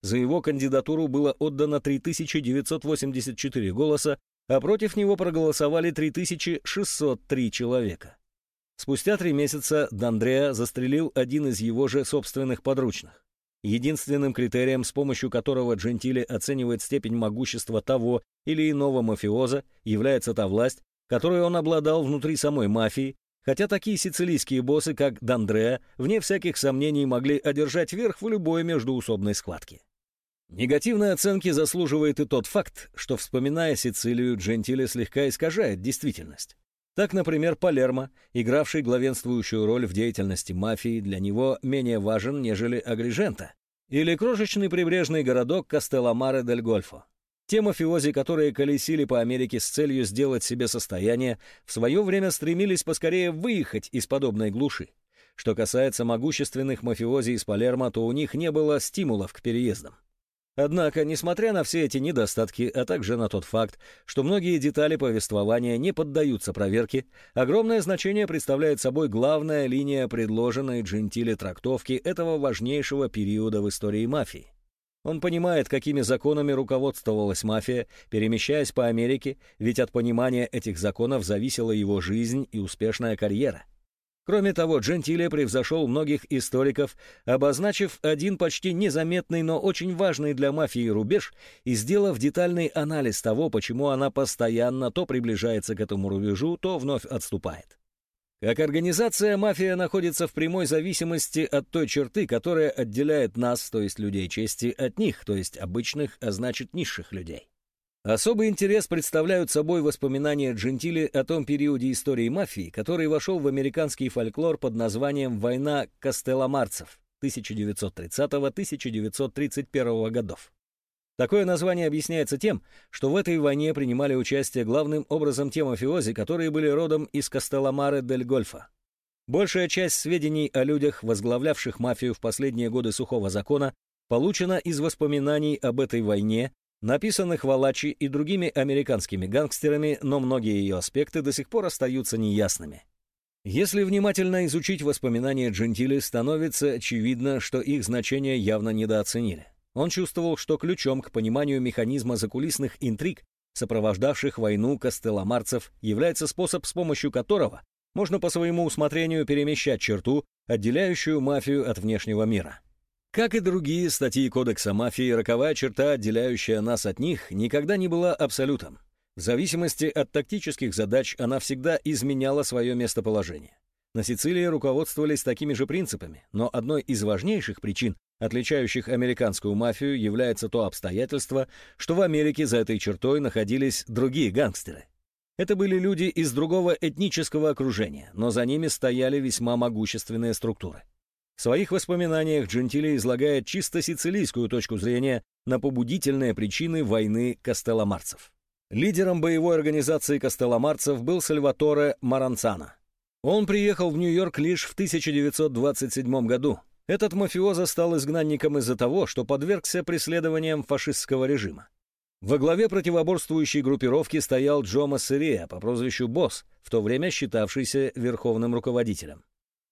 За его кандидатуру было отдано 3984 голоса, а против него проголосовали 3603 человека. Спустя три месяца Д'Андреа застрелил один из его же собственных подручных. Единственным критерием, с помощью которого Джентили оценивает степень могущества того или иного мафиоза, является та власть, которой он обладал внутри самой мафии, хотя такие сицилийские боссы, как Д'Андреа, вне всяких сомнений могли одержать верх в любой междуусобной схватке. Негативной оценки заслуживает и тот факт, что, вспоминая Сицилию, Джентили слегка искажает действительность. Так, например, Палермо, игравший главенствующую роль в деятельности мафии, для него менее важен, нежели Агрижента, или крошечный прибрежный городок Кастелламаре-дель-Гольфо. Те мафиози, которые колесили по Америке с целью сделать себе состояние, в свое время стремились поскорее выехать из подобной глуши. Что касается могущественных мафиози из Палермо, то у них не было стимулов к переездам. Однако, несмотря на все эти недостатки, а также на тот факт, что многие детали повествования не поддаются проверке, огромное значение представляет собой главная линия предложенной Джентили трактовки этого важнейшего периода в истории мафии. Он понимает, какими законами руководствовалась мафия, перемещаясь по Америке, ведь от понимания этих законов зависела его жизнь и успешная карьера. Кроме того, Джентиле превзошел многих историков, обозначив один почти незаметный, но очень важный для мафии рубеж и сделав детальный анализ того, почему она постоянно то приближается к этому рубежу, то вновь отступает. Как организация, мафия находится в прямой зависимости от той черты, которая отделяет нас, то есть людей чести, от них, то есть обычных, а значит низших людей. Особый интерес представляют собой воспоминания Джентили о том периоде истории мафии, который вошел в американский фольклор под названием «Война Костеломарцев» 1930-1931 годов. Такое название объясняется тем, что в этой войне принимали участие главным образом те мафиози, которые были родом из Кастелламаре дель Гольфа. Большая часть сведений о людях, возглавлявших мафию в последние годы сухого закона, получена из воспоминаний об этой войне, написанных Валачи и другими американскими гангстерами, но многие ее аспекты до сих пор остаются неясными. Если внимательно изучить воспоминания Джентили, становится очевидно, что их значение явно недооценили. Он чувствовал, что ключом к пониманию механизма закулисных интриг, сопровождавших войну костеломарцев, является способ, с помощью которого можно по своему усмотрению перемещать черту, отделяющую мафию от внешнего мира. Как и другие статьи Кодекса мафии, роковая черта, отделяющая нас от них, никогда не была абсолютом. В зависимости от тактических задач она всегда изменяла свое местоположение. На Сицилии руководствовались такими же принципами, но одной из важнейших причин, отличающих американскую мафию, является то обстоятельство, что в Америке за этой чертой находились другие гангстеры. Это были люди из другого этнического окружения, но за ними стояли весьма могущественные структуры. В своих воспоминаниях Джентили излагает чисто сицилийскую точку зрения на побудительные причины войны костеломарцев. Лидером боевой организации костеломарцев был Сальваторе Маранцана. Он приехал в Нью-Йорк лишь в 1927 году. Этот мафиоза стал изгнанником из-за того, что подвергся преследованиям фашистского режима. Во главе противоборствующей группировки стоял Джо Массерия по прозвищу Босс, в то время считавшийся верховным руководителем.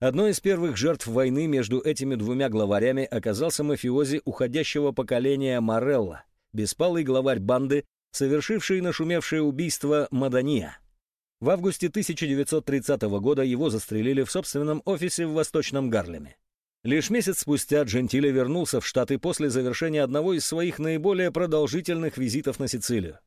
Одной из первых жертв войны между этими двумя главарями оказался мафиози уходящего поколения Морелла, беспалый главарь банды, совершивший нашумевшее убийство Мадания. В августе 1930 года его застрелили в собственном офисе в Восточном Гарлеме. Лишь месяц спустя Джентиле вернулся в Штаты после завершения одного из своих наиболее продолжительных визитов на Сицилию.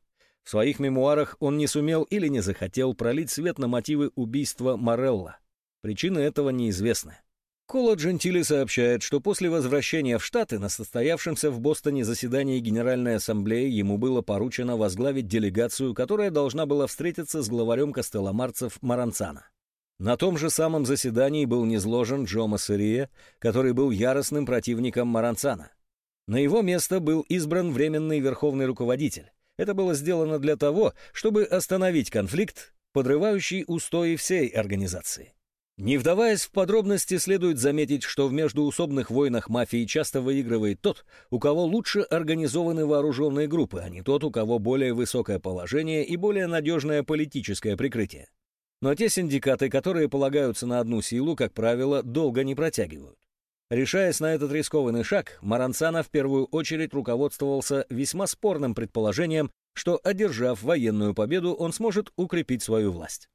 В своих мемуарах он не сумел или не захотел пролить свет на мотивы убийства Морелла. Причины этого неизвестны. Кола Джентили сообщает, что после возвращения в Штаты на состоявшемся в Бостоне заседании Генеральной Ассамблеи ему было поручено возглавить делегацию, которая должна была встретиться с главарем Костеломарцев Маранцана. На том же самом заседании был низложен Джо Массерия, который был яростным противником Маранцана. На его место был избран временный верховный руководитель. Это было сделано для того, чтобы остановить конфликт, подрывающий устои всей организации. Не вдаваясь в подробности, следует заметить, что в междуусобных войнах мафии часто выигрывает тот, у кого лучше организованы вооруженные группы, а не тот, у кого более высокое положение и более надежное политическое прикрытие. Но те синдикаты, которые полагаются на одну силу, как правило, долго не протягивают. Решаясь на этот рискованный шаг, Маранцана в первую очередь руководствовался весьма спорным предположением, что, одержав военную победу, он сможет укрепить свою власть.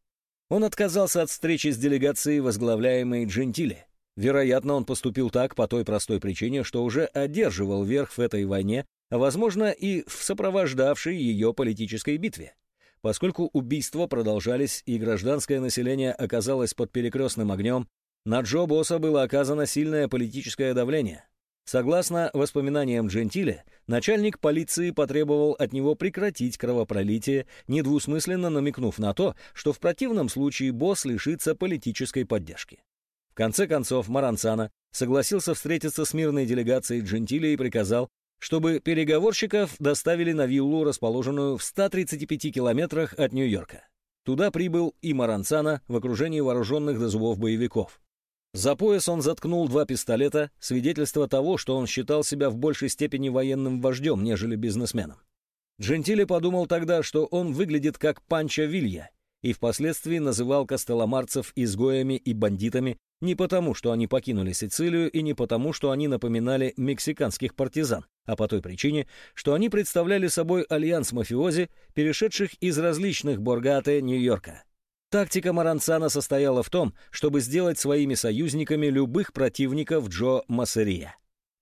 Он отказался от встречи с делегацией, возглавляемой Джентили. Вероятно, он поступил так по той простой причине, что уже одерживал верх в этой войне, а, возможно, и в сопровождавшей ее политической битве. Поскольку убийства продолжались и гражданское население оказалось под перекрестным огнем, на Джо Босса было оказано сильное политическое давление. Согласно воспоминаниям Джентиле, начальник полиции потребовал от него прекратить кровопролитие, недвусмысленно намекнув на то, что в противном случае босс лишится политической поддержки. В конце концов, Маранцана согласился встретиться с мирной делегацией Джентиле и приказал, чтобы переговорщиков доставили на виллу, расположенную в 135 километрах от Нью-Йорка. Туда прибыл и Маранцана в окружении вооруженных до зубов боевиков. За пояс он заткнул два пистолета, свидетельство того, что он считал себя в большей степени военным вождем, нежели бизнесменом. Джентили подумал тогда, что он выглядит как Панчо Вилья, и впоследствии называл костеломарцев изгоями и бандитами не потому, что они покинули Сицилию, и не потому, что они напоминали мексиканских партизан, а по той причине, что они представляли собой альянс мафиози, перешедших из различных Боргате Нью-Йорка. Тактика Маранцана состояла в том, чтобы сделать своими союзниками любых противников Джо Массерия.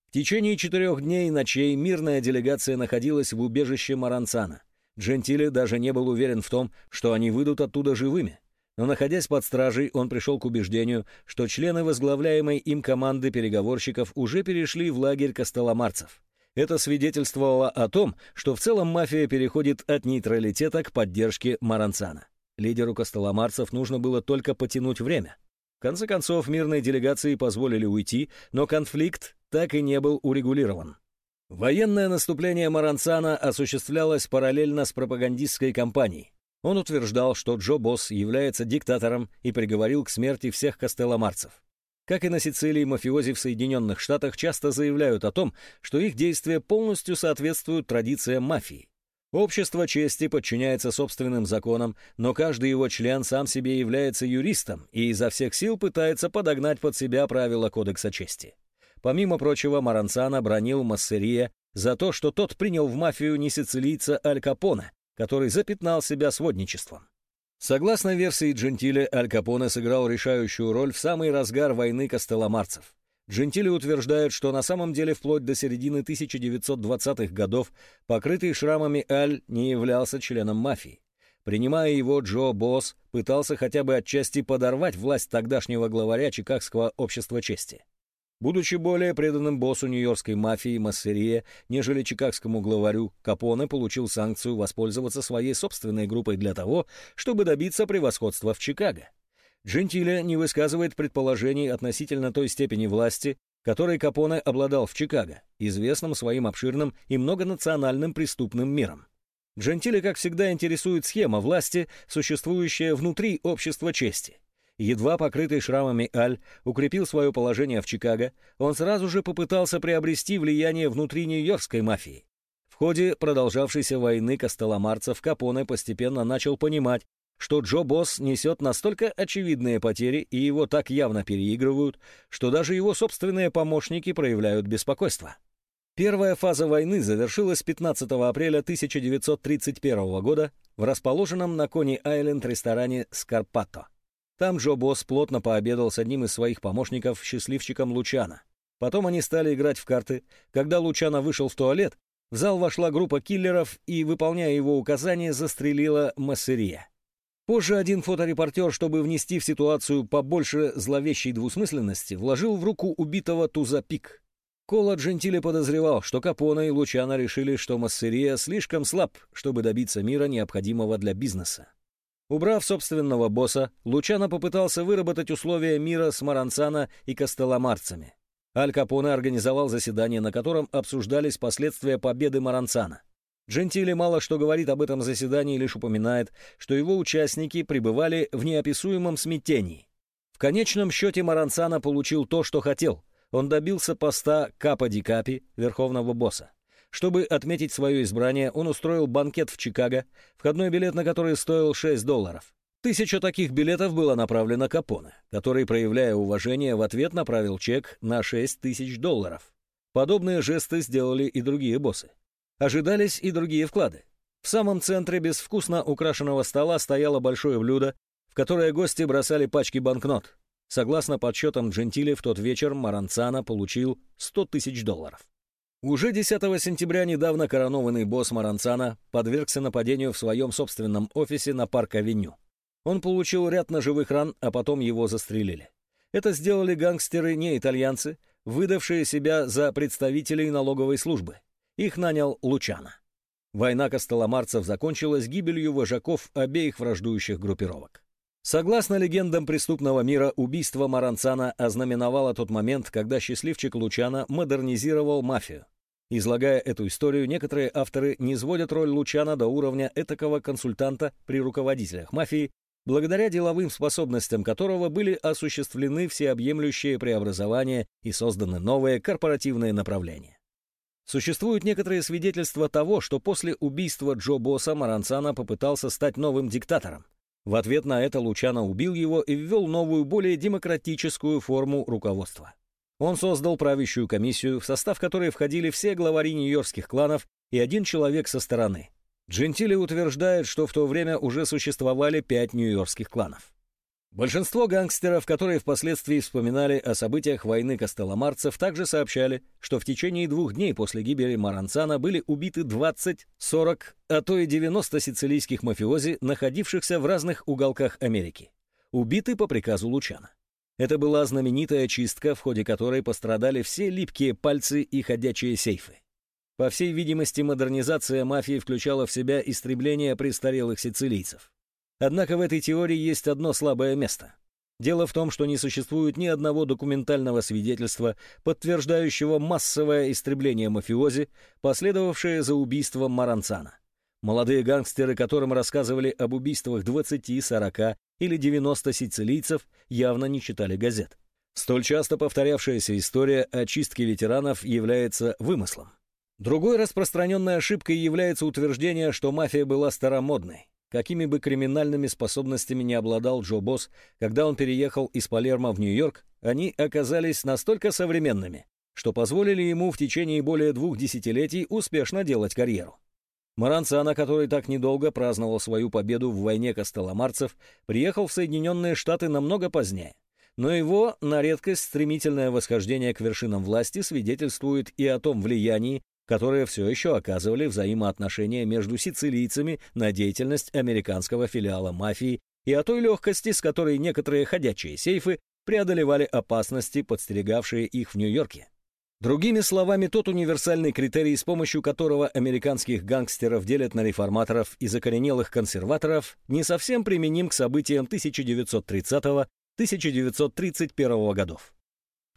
В течение четырех дней и ночей мирная делегация находилась в убежище Маранцана. Джентили даже не был уверен в том, что они выйдут оттуда живыми. Но находясь под стражей, он пришел к убеждению, что члены возглавляемой им команды переговорщиков уже перешли в лагерь костоломарцев. Это свидетельствовало о том, что в целом мафия переходит от нейтралитета к поддержке Маранцана. Лидеру костоломарцев нужно было только потянуть время. В конце концов, мирной делегации позволили уйти, но конфликт так и не был урегулирован. Военное наступление Маранцана осуществлялось параллельно с пропагандистской кампанией. Он утверждал, что Джо Босс является диктатором и приговорил к смерти всех костеломарцев. Как и на Сицилии, мафиози в Соединенных Штатах часто заявляют о том, что их действия полностью соответствуют традициям мафии. Общество чести подчиняется собственным законам, но каждый его член сам себе является юристом и изо всех сил пытается подогнать под себя правила Кодекса чести. Помимо прочего, Маранцана бронил Массерия за то, что тот принял в мафию не сицилийца Аль Капоне, который запятнал себя сводничеством. Согласно версии Джентиле, Аль Капоне сыграл решающую роль в самый разгар войны костеломарцев. Джентиле утверждает, что на самом деле вплоть до середины 1920-х годов покрытый шрамами Аль не являлся членом мафии. Принимая его, Джо Босс пытался хотя бы отчасти подорвать власть тогдашнего главаря Чикагского общества чести. Будучи более преданным боссу нью-йоркской мафии Массерия, нежели чикагскому главарю, Капоне получил санкцию воспользоваться своей собственной группой для того, чтобы добиться превосходства в Чикаго. Джентиле не высказывает предположений относительно той степени власти, которой Капоне обладал в Чикаго, известным своим обширным и многонациональным преступным миром. Джентиле, как всегда, интересует схема власти, существующая внутри общества чести. Едва покрытый шрамами Аль укрепил свое положение в Чикаго, он сразу же попытался приобрести влияние внутри нью-йоркской мафии. В ходе продолжавшейся войны Костеломарцев Капоне постепенно начал понимать, что Джо Босс несет настолько очевидные потери и его так явно переигрывают, что даже его собственные помощники проявляют беспокойство. Первая фаза войны завершилась 15 апреля 1931 года в расположенном на Кони-Айленд ресторане «Скарпато». Там Джо Босс плотно пообедал с одним из своих помощников, счастливчиком Лучана. Потом они стали играть в карты. Когда Лучана вышел в туалет, в зал вошла группа киллеров и, выполняя его указания, застрелила Массерия. Позже один фоторепортер, чтобы внести в ситуацию побольше зловещей двусмысленности, вложил в руку убитого туза пик. Кола Джентиле подозревал, что Капона и Лучана решили, что Массерия слишком слаб, чтобы добиться мира, необходимого для бизнеса. Убрав собственного босса, Лучано попытался выработать условия мира с Маранцана и Костеломарцами. Аль Капоне организовал заседание, на котором обсуждались последствия победы Маранцана. Джентили мало что говорит об этом заседании, лишь упоминает, что его участники пребывали в неописуемом смятении. В конечном счете Маранцана получил то, что хотел. Он добился поста Капа Ди Капи, верховного босса. Чтобы отметить свое избрание, он устроил банкет в Чикаго, входной билет на который стоил 6 долларов. Тысяча таких билетов было направлено Капоне, который, проявляя уважение, в ответ направил чек на 6 тысяч долларов. Подобные жесты сделали и другие боссы. Ожидались и другие вклады. В самом центре безвкусно украшенного стола стояло большое блюдо, в которое гости бросали пачки банкнот. Согласно подсчетам Джентили, в тот вечер Маранцана получил 100 тысяч долларов. Уже 10 сентября недавно коронованный босс Маранцана подвергся нападению в своем собственном офисе на Парк-авеню. Он получил ряд ножевых ран, а потом его застрелили. Это сделали гангстеры, не итальянцы, выдавшие себя за представителей налоговой службы. Их нанял Лучано. Война костоломарцев закончилась гибелью вожаков обеих враждующих группировок. Согласно легендам преступного мира, убийство Маранцана ознаменовало тот момент, когда счастливчик Лучана модернизировал мафию. Излагая эту историю, некоторые авторы не сводят роль Лучана до уровня этакого консультанта при руководителях мафии, благодаря деловым способностям которого были осуществлены всеобъемлющие преобразования и созданы новые корпоративные направления. Существуют некоторые свидетельства того, что после убийства Джо Босса Маранцана попытался стать новым диктатором. В ответ на это Лучано убил его и ввел новую, более демократическую форму руководства. Он создал правящую комиссию, в состав которой входили все главари нью-йоркских кланов и один человек со стороны. Джентили утверждает, что в то время уже существовали пять нью-йоркских кланов. Большинство гангстеров, которые впоследствии вспоминали о событиях войны Костеломарцев, также сообщали, что в течение двух дней после гибели Маранцана были убиты 20, 40, а то и 90 сицилийских мафиози, находившихся в разных уголках Америки. Убиты по приказу Лучана. Это была знаменитая чистка, в ходе которой пострадали все липкие пальцы и ходячие сейфы. По всей видимости, модернизация мафии включала в себя истребление престарелых сицилийцев. Однако в этой теории есть одно слабое место. Дело в том, что не существует ни одного документального свидетельства, подтверждающего массовое истребление мафиози, последовавшее за убийством Маранцана. Молодые гангстеры, которым рассказывали об убийствах 20, 40 или 90 сицилийцев, явно не читали газет. Столь часто повторявшаяся история о чистке ветеранов является вымыслом. Другой распространенной ошибкой является утверждение, что мафия была старомодной. Какими бы криминальными способностями не обладал Джо Босс, когда он переехал из Палермо в Нью-Йорк, они оказались настолько современными, что позволили ему в течение более двух десятилетий успешно делать карьеру. Маранцана, который так недолго праздновал свою победу в войне костеломарцев, приехал в Соединенные Штаты намного позднее. Но его, на редкость, стремительное восхождение к вершинам власти свидетельствует и о том влиянии, которые все еще оказывали взаимоотношения между сицилийцами на деятельность американского филиала мафии и о той легкости, с которой некоторые ходячие сейфы преодолевали опасности, подстерегавшие их в Нью-Йорке. Другими словами, тот универсальный критерий, с помощью которого американских гангстеров делят на реформаторов и закоренелых консерваторов, не совсем применим к событиям 1930-1931 годов.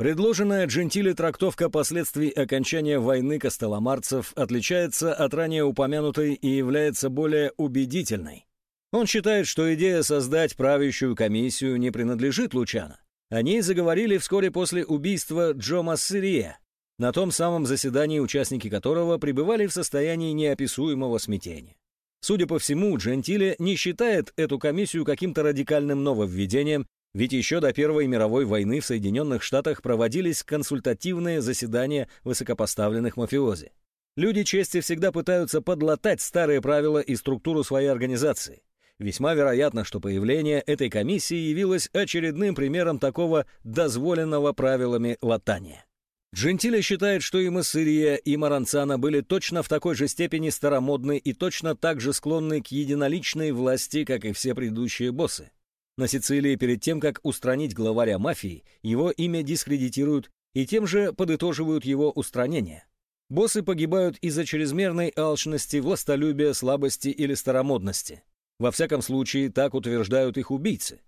Предложенная Джентили трактовка последствий окончания войны костеломарцев отличается от ранее упомянутой и является более убедительной. Он считает, что идея создать правящую комиссию не принадлежит Лучано. О ней заговорили вскоре после убийства Джо Массерия, на том самом заседании, участники которого пребывали в состоянии неописуемого смятения. Судя по всему, Джентили не считает эту комиссию каким-то радикальным нововведением ведь еще до Первой мировой войны в Соединенных Штатах проводились консультативные заседания высокопоставленных мафиози. Люди чести всегда пытаются подлатать старые правила и структуру своей организации. Весьма вероятно, что появление этой комиссии явилось очередным примером такого дозволенного правилами латания. Джентиле считает, что и Массырия, и Маранцана были точно в такой же степени старомодны и точно так же склонны к единоличной власти, как и все предыдущие боссы. На Сицилии перед тем, как устранить главаря мафии, его имя дискредитируют и тем же подытоживают его устранение. Боссы погибают из-за чрезмерной алчности, властолюбия, слабости или старомодности. Во всяком случае, так утверждают их убийцы.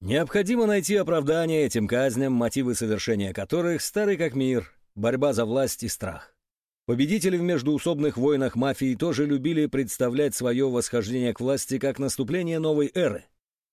Необходимо найти оправдание этим казням, мотивы совершения которых стары как мир, борьба за власть и страх. Победители в междуусобных войнах мафии тоже любили представлять свое восхождение к власти как наступление новой эры.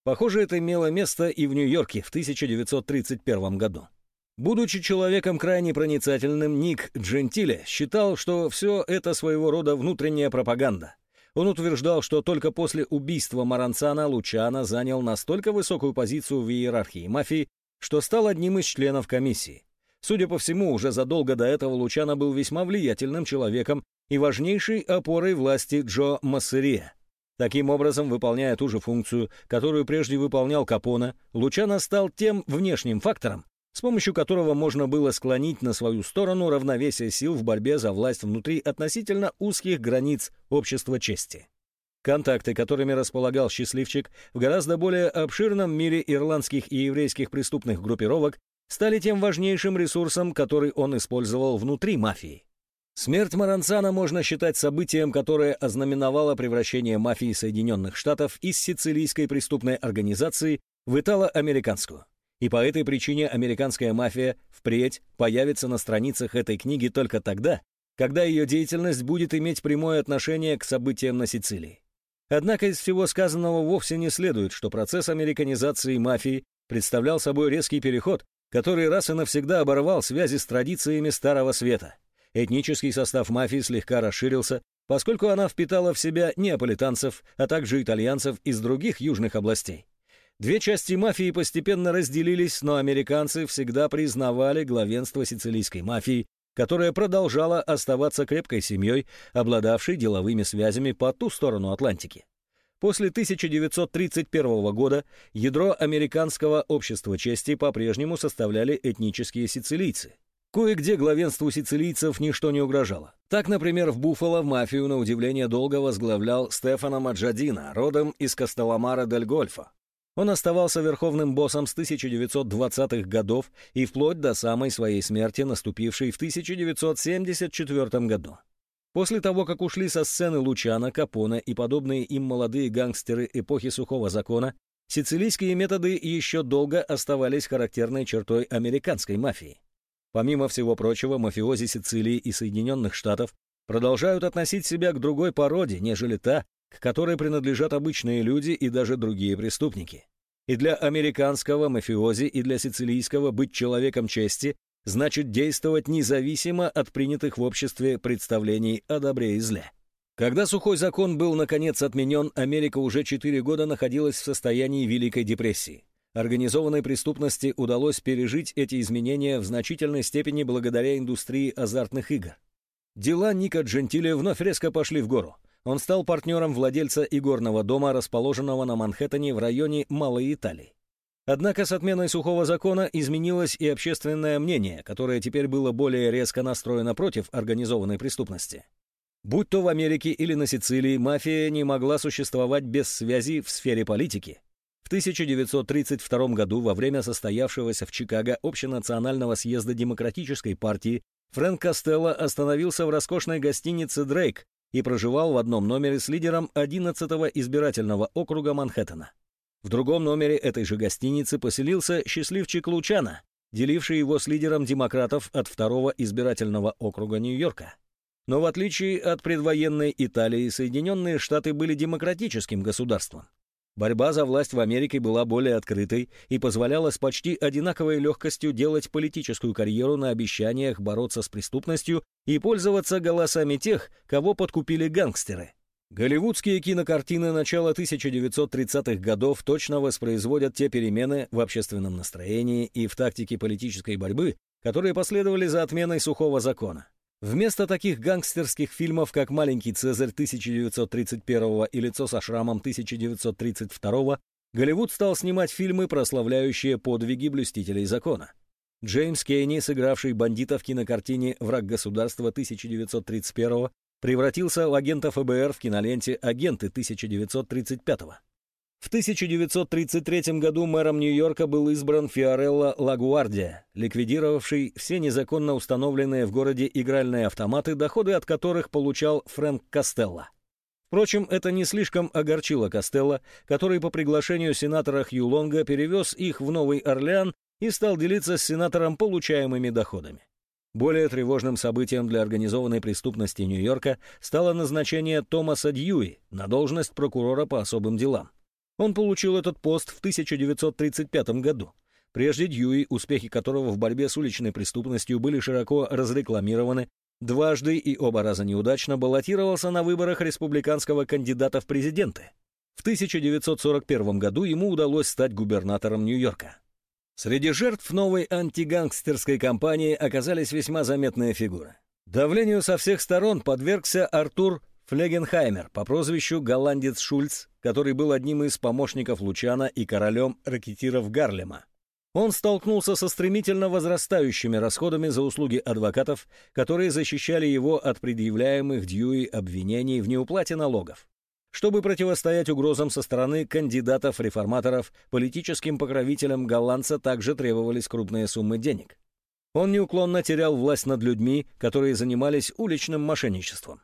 Похоже, это имело место и в Нью-Йорке в 1931 году. Будучи человеком крайне проницательным, Ник Джентиле считал, что все это своего рода внутренняя пропаганда. Он утверждал, что только после убийства Маранцана Лучана занял настолько высокую позицию в иерархии мафии, что стал одним из членов комиссии. Судя по всему, уже задолго до этого Лучана был весьма влиятельным человеком и важнейшей опорой власти Джо Массерия. Таким образом, выполняя ту же функцию, которую прежде выполнял Капона, Лучано стал тем внешним фактором, с помощью которого можно было склонить на свою сторону равновесие сил в борьбе за власть внутри относительно узких границ общества чести. Контакты, которыми располагал счастливчик в гораздо более обширном мире ирландских и еврейских преступных группировок, стали тем важнейшим ресурсом, который он использовал внутри мафии. Смерть Маранцана можно считать событием, которое ознаменовало превращение мафии Соединенных Штатов из сицилийской преступной организации в итало-американскую. И по этой причине американская мафия впредь появится на страницах этой книги только тогда, когда ее деятельность будет иметь прямое отношение к событиям на Сицилии. Однако из всего сказанного вовсе не следует, что процесс американизации мафии представлял собой резкий переход, который раз и навсегда оборвал связи с традициями Старого Света – этнический состав мафии слегка расширился, поскольку она впитала в себя неаполитанцев, а также итальянцев из других южных областей. Две части мафии постепенно разделились, но американцы всегда признавали главенство сицилийской мафии, которая продолжала оставаться крепкой семьей, обладавшей деловыми связями по ту сторону Атлантики. После 1931 года ядро американского общества чести по-прежнему составляли этнические сицилийцы. Кое-где главенству сицилийцев ничто не угрожало. Так, например, в Буффало мафию на удивление долго возглавлял Стефано Маджадина, родом из Кастелламара дель Гольфа. Он оставался верховным боссом с 1920-х годов и вплоть до самой своей смерти, наступившей в 1974 году. После того, как ушли со сцены Лучана, Капона и подобные им молодые гангстеры эпохи сухого закона, Сицилийские методы еще долго оставались характерной чертой американской мафии. Помимо всего прочего, мафиози Сицилии и Соединенных Штатов продолжают относить себя к другой породе, нежели та, к которой принадлежат обычные люди и даже другие преступники. И для американского мафиози, и для сицилийского быть человеком чести значит действовать независимо от принятых в обществе представлений о добре и зле. Когда сухой закон был наконец отменен, Америка уже четыре года находилась в состоянии Великой депрессии. Организованной преступности удалось пережить эти изменения в значительной степени благодаря индустрии азартных игр. Дела Ника Джентиле вновь резко пошли в гору. Он стал партнером владельца игорного дома, расположенного на Манхэттене в районе Малой Италии. Однако с отменой сухого закона изменилось и общественное мнение, которое теперь было более резко настроено против организованной преступности. Будь то в Америке или на Сицилии, мафия не могла существовать без связи в сфере политики. В 1932 году, во время состоявшегося в Чикаго Общенационального съезда Демократической партии, Фрэнк Костелло остановился в роскошной гостинице «Дрейк» и проживал в одном номере с лидером 11-го избирательного округа Манхэттена. В другом номере этой же гостиницы поселился счастливчик Лучана, деливший его с лидером демократов от второго избирательного округа Нью-Йорка. Но в отличие от предвоенной Италии, Соединенные Штаты были демократическим государством. Борьба за власть в Америке была более открытой и позволяла с почти одинаковой легкостью делать политическую карьеру на обещаниях бороться с преступностью и пользоваться голосами тех, кого подкупили гангстеры. Голливудские кинокартины начала 1930-х годов точно воспроизводят те перемены в общественном настроении и в тактике политической борьбы, которые последовали за отменой сухого закона. Вместо таких гангстерских фильмов, как «Маленький Цезарь» 1931 и «Лицо со шрамом» 1932, Голливуд стал снимать фильмы, прославляющие подвиги блюстителей закона. Джеймс Кейни, сыгравший бандита в кинокартине «Враг государства» 1931 превратился в агента ФБР в киноленте «Агенты» 1935 в 1933 году мэром Нью-Йорка был избран Фиорелло Лагуардия, ликвидировавший все незаконно установленные в городе игральные автоматы, доходы от которых получал Фрэнк Костелло. Впрочем, это не слишком огорчило Костелло, который по приглашению сенатора Хью Лонга перевез их в Новый Орлеан и стал делиться с сенатором получаемыми доходами. Более тревожным событием для организованной преступности Нью-Йорка стало назначение Томаса Дьюи на должность прокурора по особым делам. Он получил этот пост в 1935 году. Прежде Дьюи, успехи которого в борьбе с уличной преступностью были широко разрекламированы, дважды и оба раза неудачно баллотировался на выборах республиканского кандидата в президенты. В 1941 году ему удалось стать губернатором Нью-Йорка. Среди жертв новой антигангстерской кампании оказались весьма заметные фигуры. Давлению со всех сторон подвергся Артур Флегенхаймер по прозвищу Голландец Шульц, который был одним из помощников Лучана и королем ракетиров Гарлема. Он столкнулся со стремительно возрастающими расходами за услуги адвокатов, которые защищали его от предъявляемых Дьюи обвинений в неуплате налогов. Чтобы противостоять угрозам со стороны кандидатов-реформаторов, политическим покровителям голландца также требовались крупные суммы денег. Он неуклонно терял власть над людьми, которые занимались уличным мошенничеством.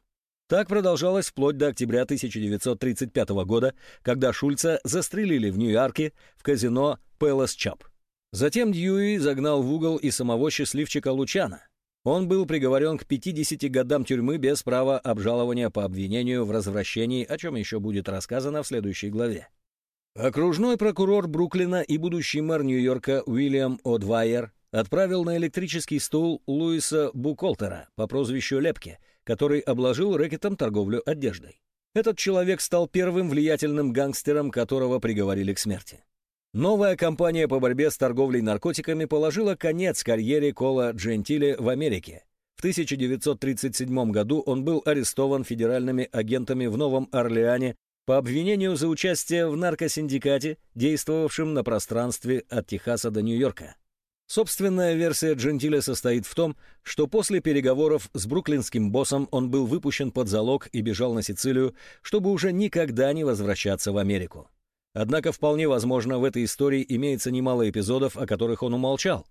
Так продолжалось вплоть до октября 1935 года, когда Шульца застрелили в Нью-Йорке в казино Пэлас Чап. Затем Дьюи загнал в угол и самого счастливчика Лучана. Он был приговорен к 50 годам тюрьмы без права обжалования по обвинению в развращении, о чем еще будет рассказано в следующей главе. Окружной прокурор Бруклина и будущий мэр Нью-Йорка Уильям О'Двайер отправил на электрический стул Луиса Буколтера по прозвищу Лепке, который обложил рэкетом торговлю одеждой. Этот человек стал первым влиятельным гангстером, которого приговорили к смерти. Новая кампания по борьбе с торговлей наркотиками положила конец карьере Кола Джентиле в Америке. В 1937 году он был арестован федеральными агентами в Новом Орлеане по обвинению за участие в наркосиндикате, действовавшем на пространстве от Техаса до Нью-Йорка. Собственная версия Джентиля состоит в том, что после переговоров с бруклинским боссом он был выпущен под залог и бежал на Сицилию, чтобы уже никогда не возвращаться в Америку. Однако вполне возможно, в этой истории имеется немало эпизодов, о которых он умолчал.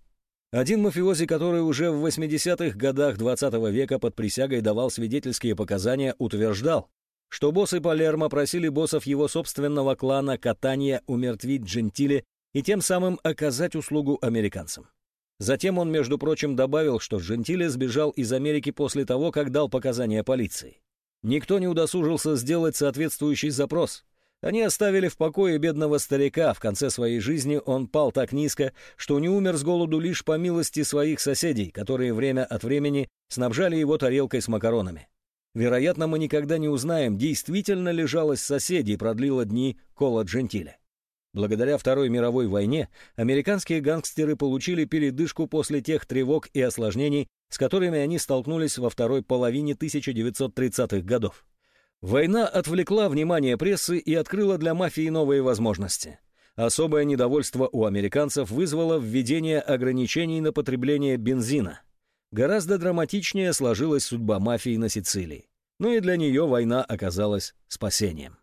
Один мафиози, который уже в 80-х годах 20 -го века под присягой давал свидетельские показания, утверждал, что боссы Палермо просили боссов его собственного клана Катания умертвить Джентиле и тем самым оказать услугу американцам. Затем он, между прочим, добавил, что Джентиле сбежал из Америки после того, как дал показания полиции. Никто не удосужился сделать соответствующий запрос. Они оставили в покое бедного старика, в конце своей жизни он пал так низко, что не умер с голоду лишь по милости своих соседей, которые время от времени снабжали его тарелкой с макаронами. Вероятно, мы никогда не узнаем, действительно ли жалость соседей продлила дни Кола Джентиле. Благодаря Второй мировой войне американские гангстеры получили передышку после тех тревог и осложнений, с которыми они столкнулись во второй половине 1930-х годов. Война отвлекла внимание прессы и открыла для мафии новые возможности. Особое недовольство у американцев вызвало введение ограничений на потребление бензина. Гораздо драматичнее сложилась судьба мафии на Сицилии. Но и для нее война оказалась спасением.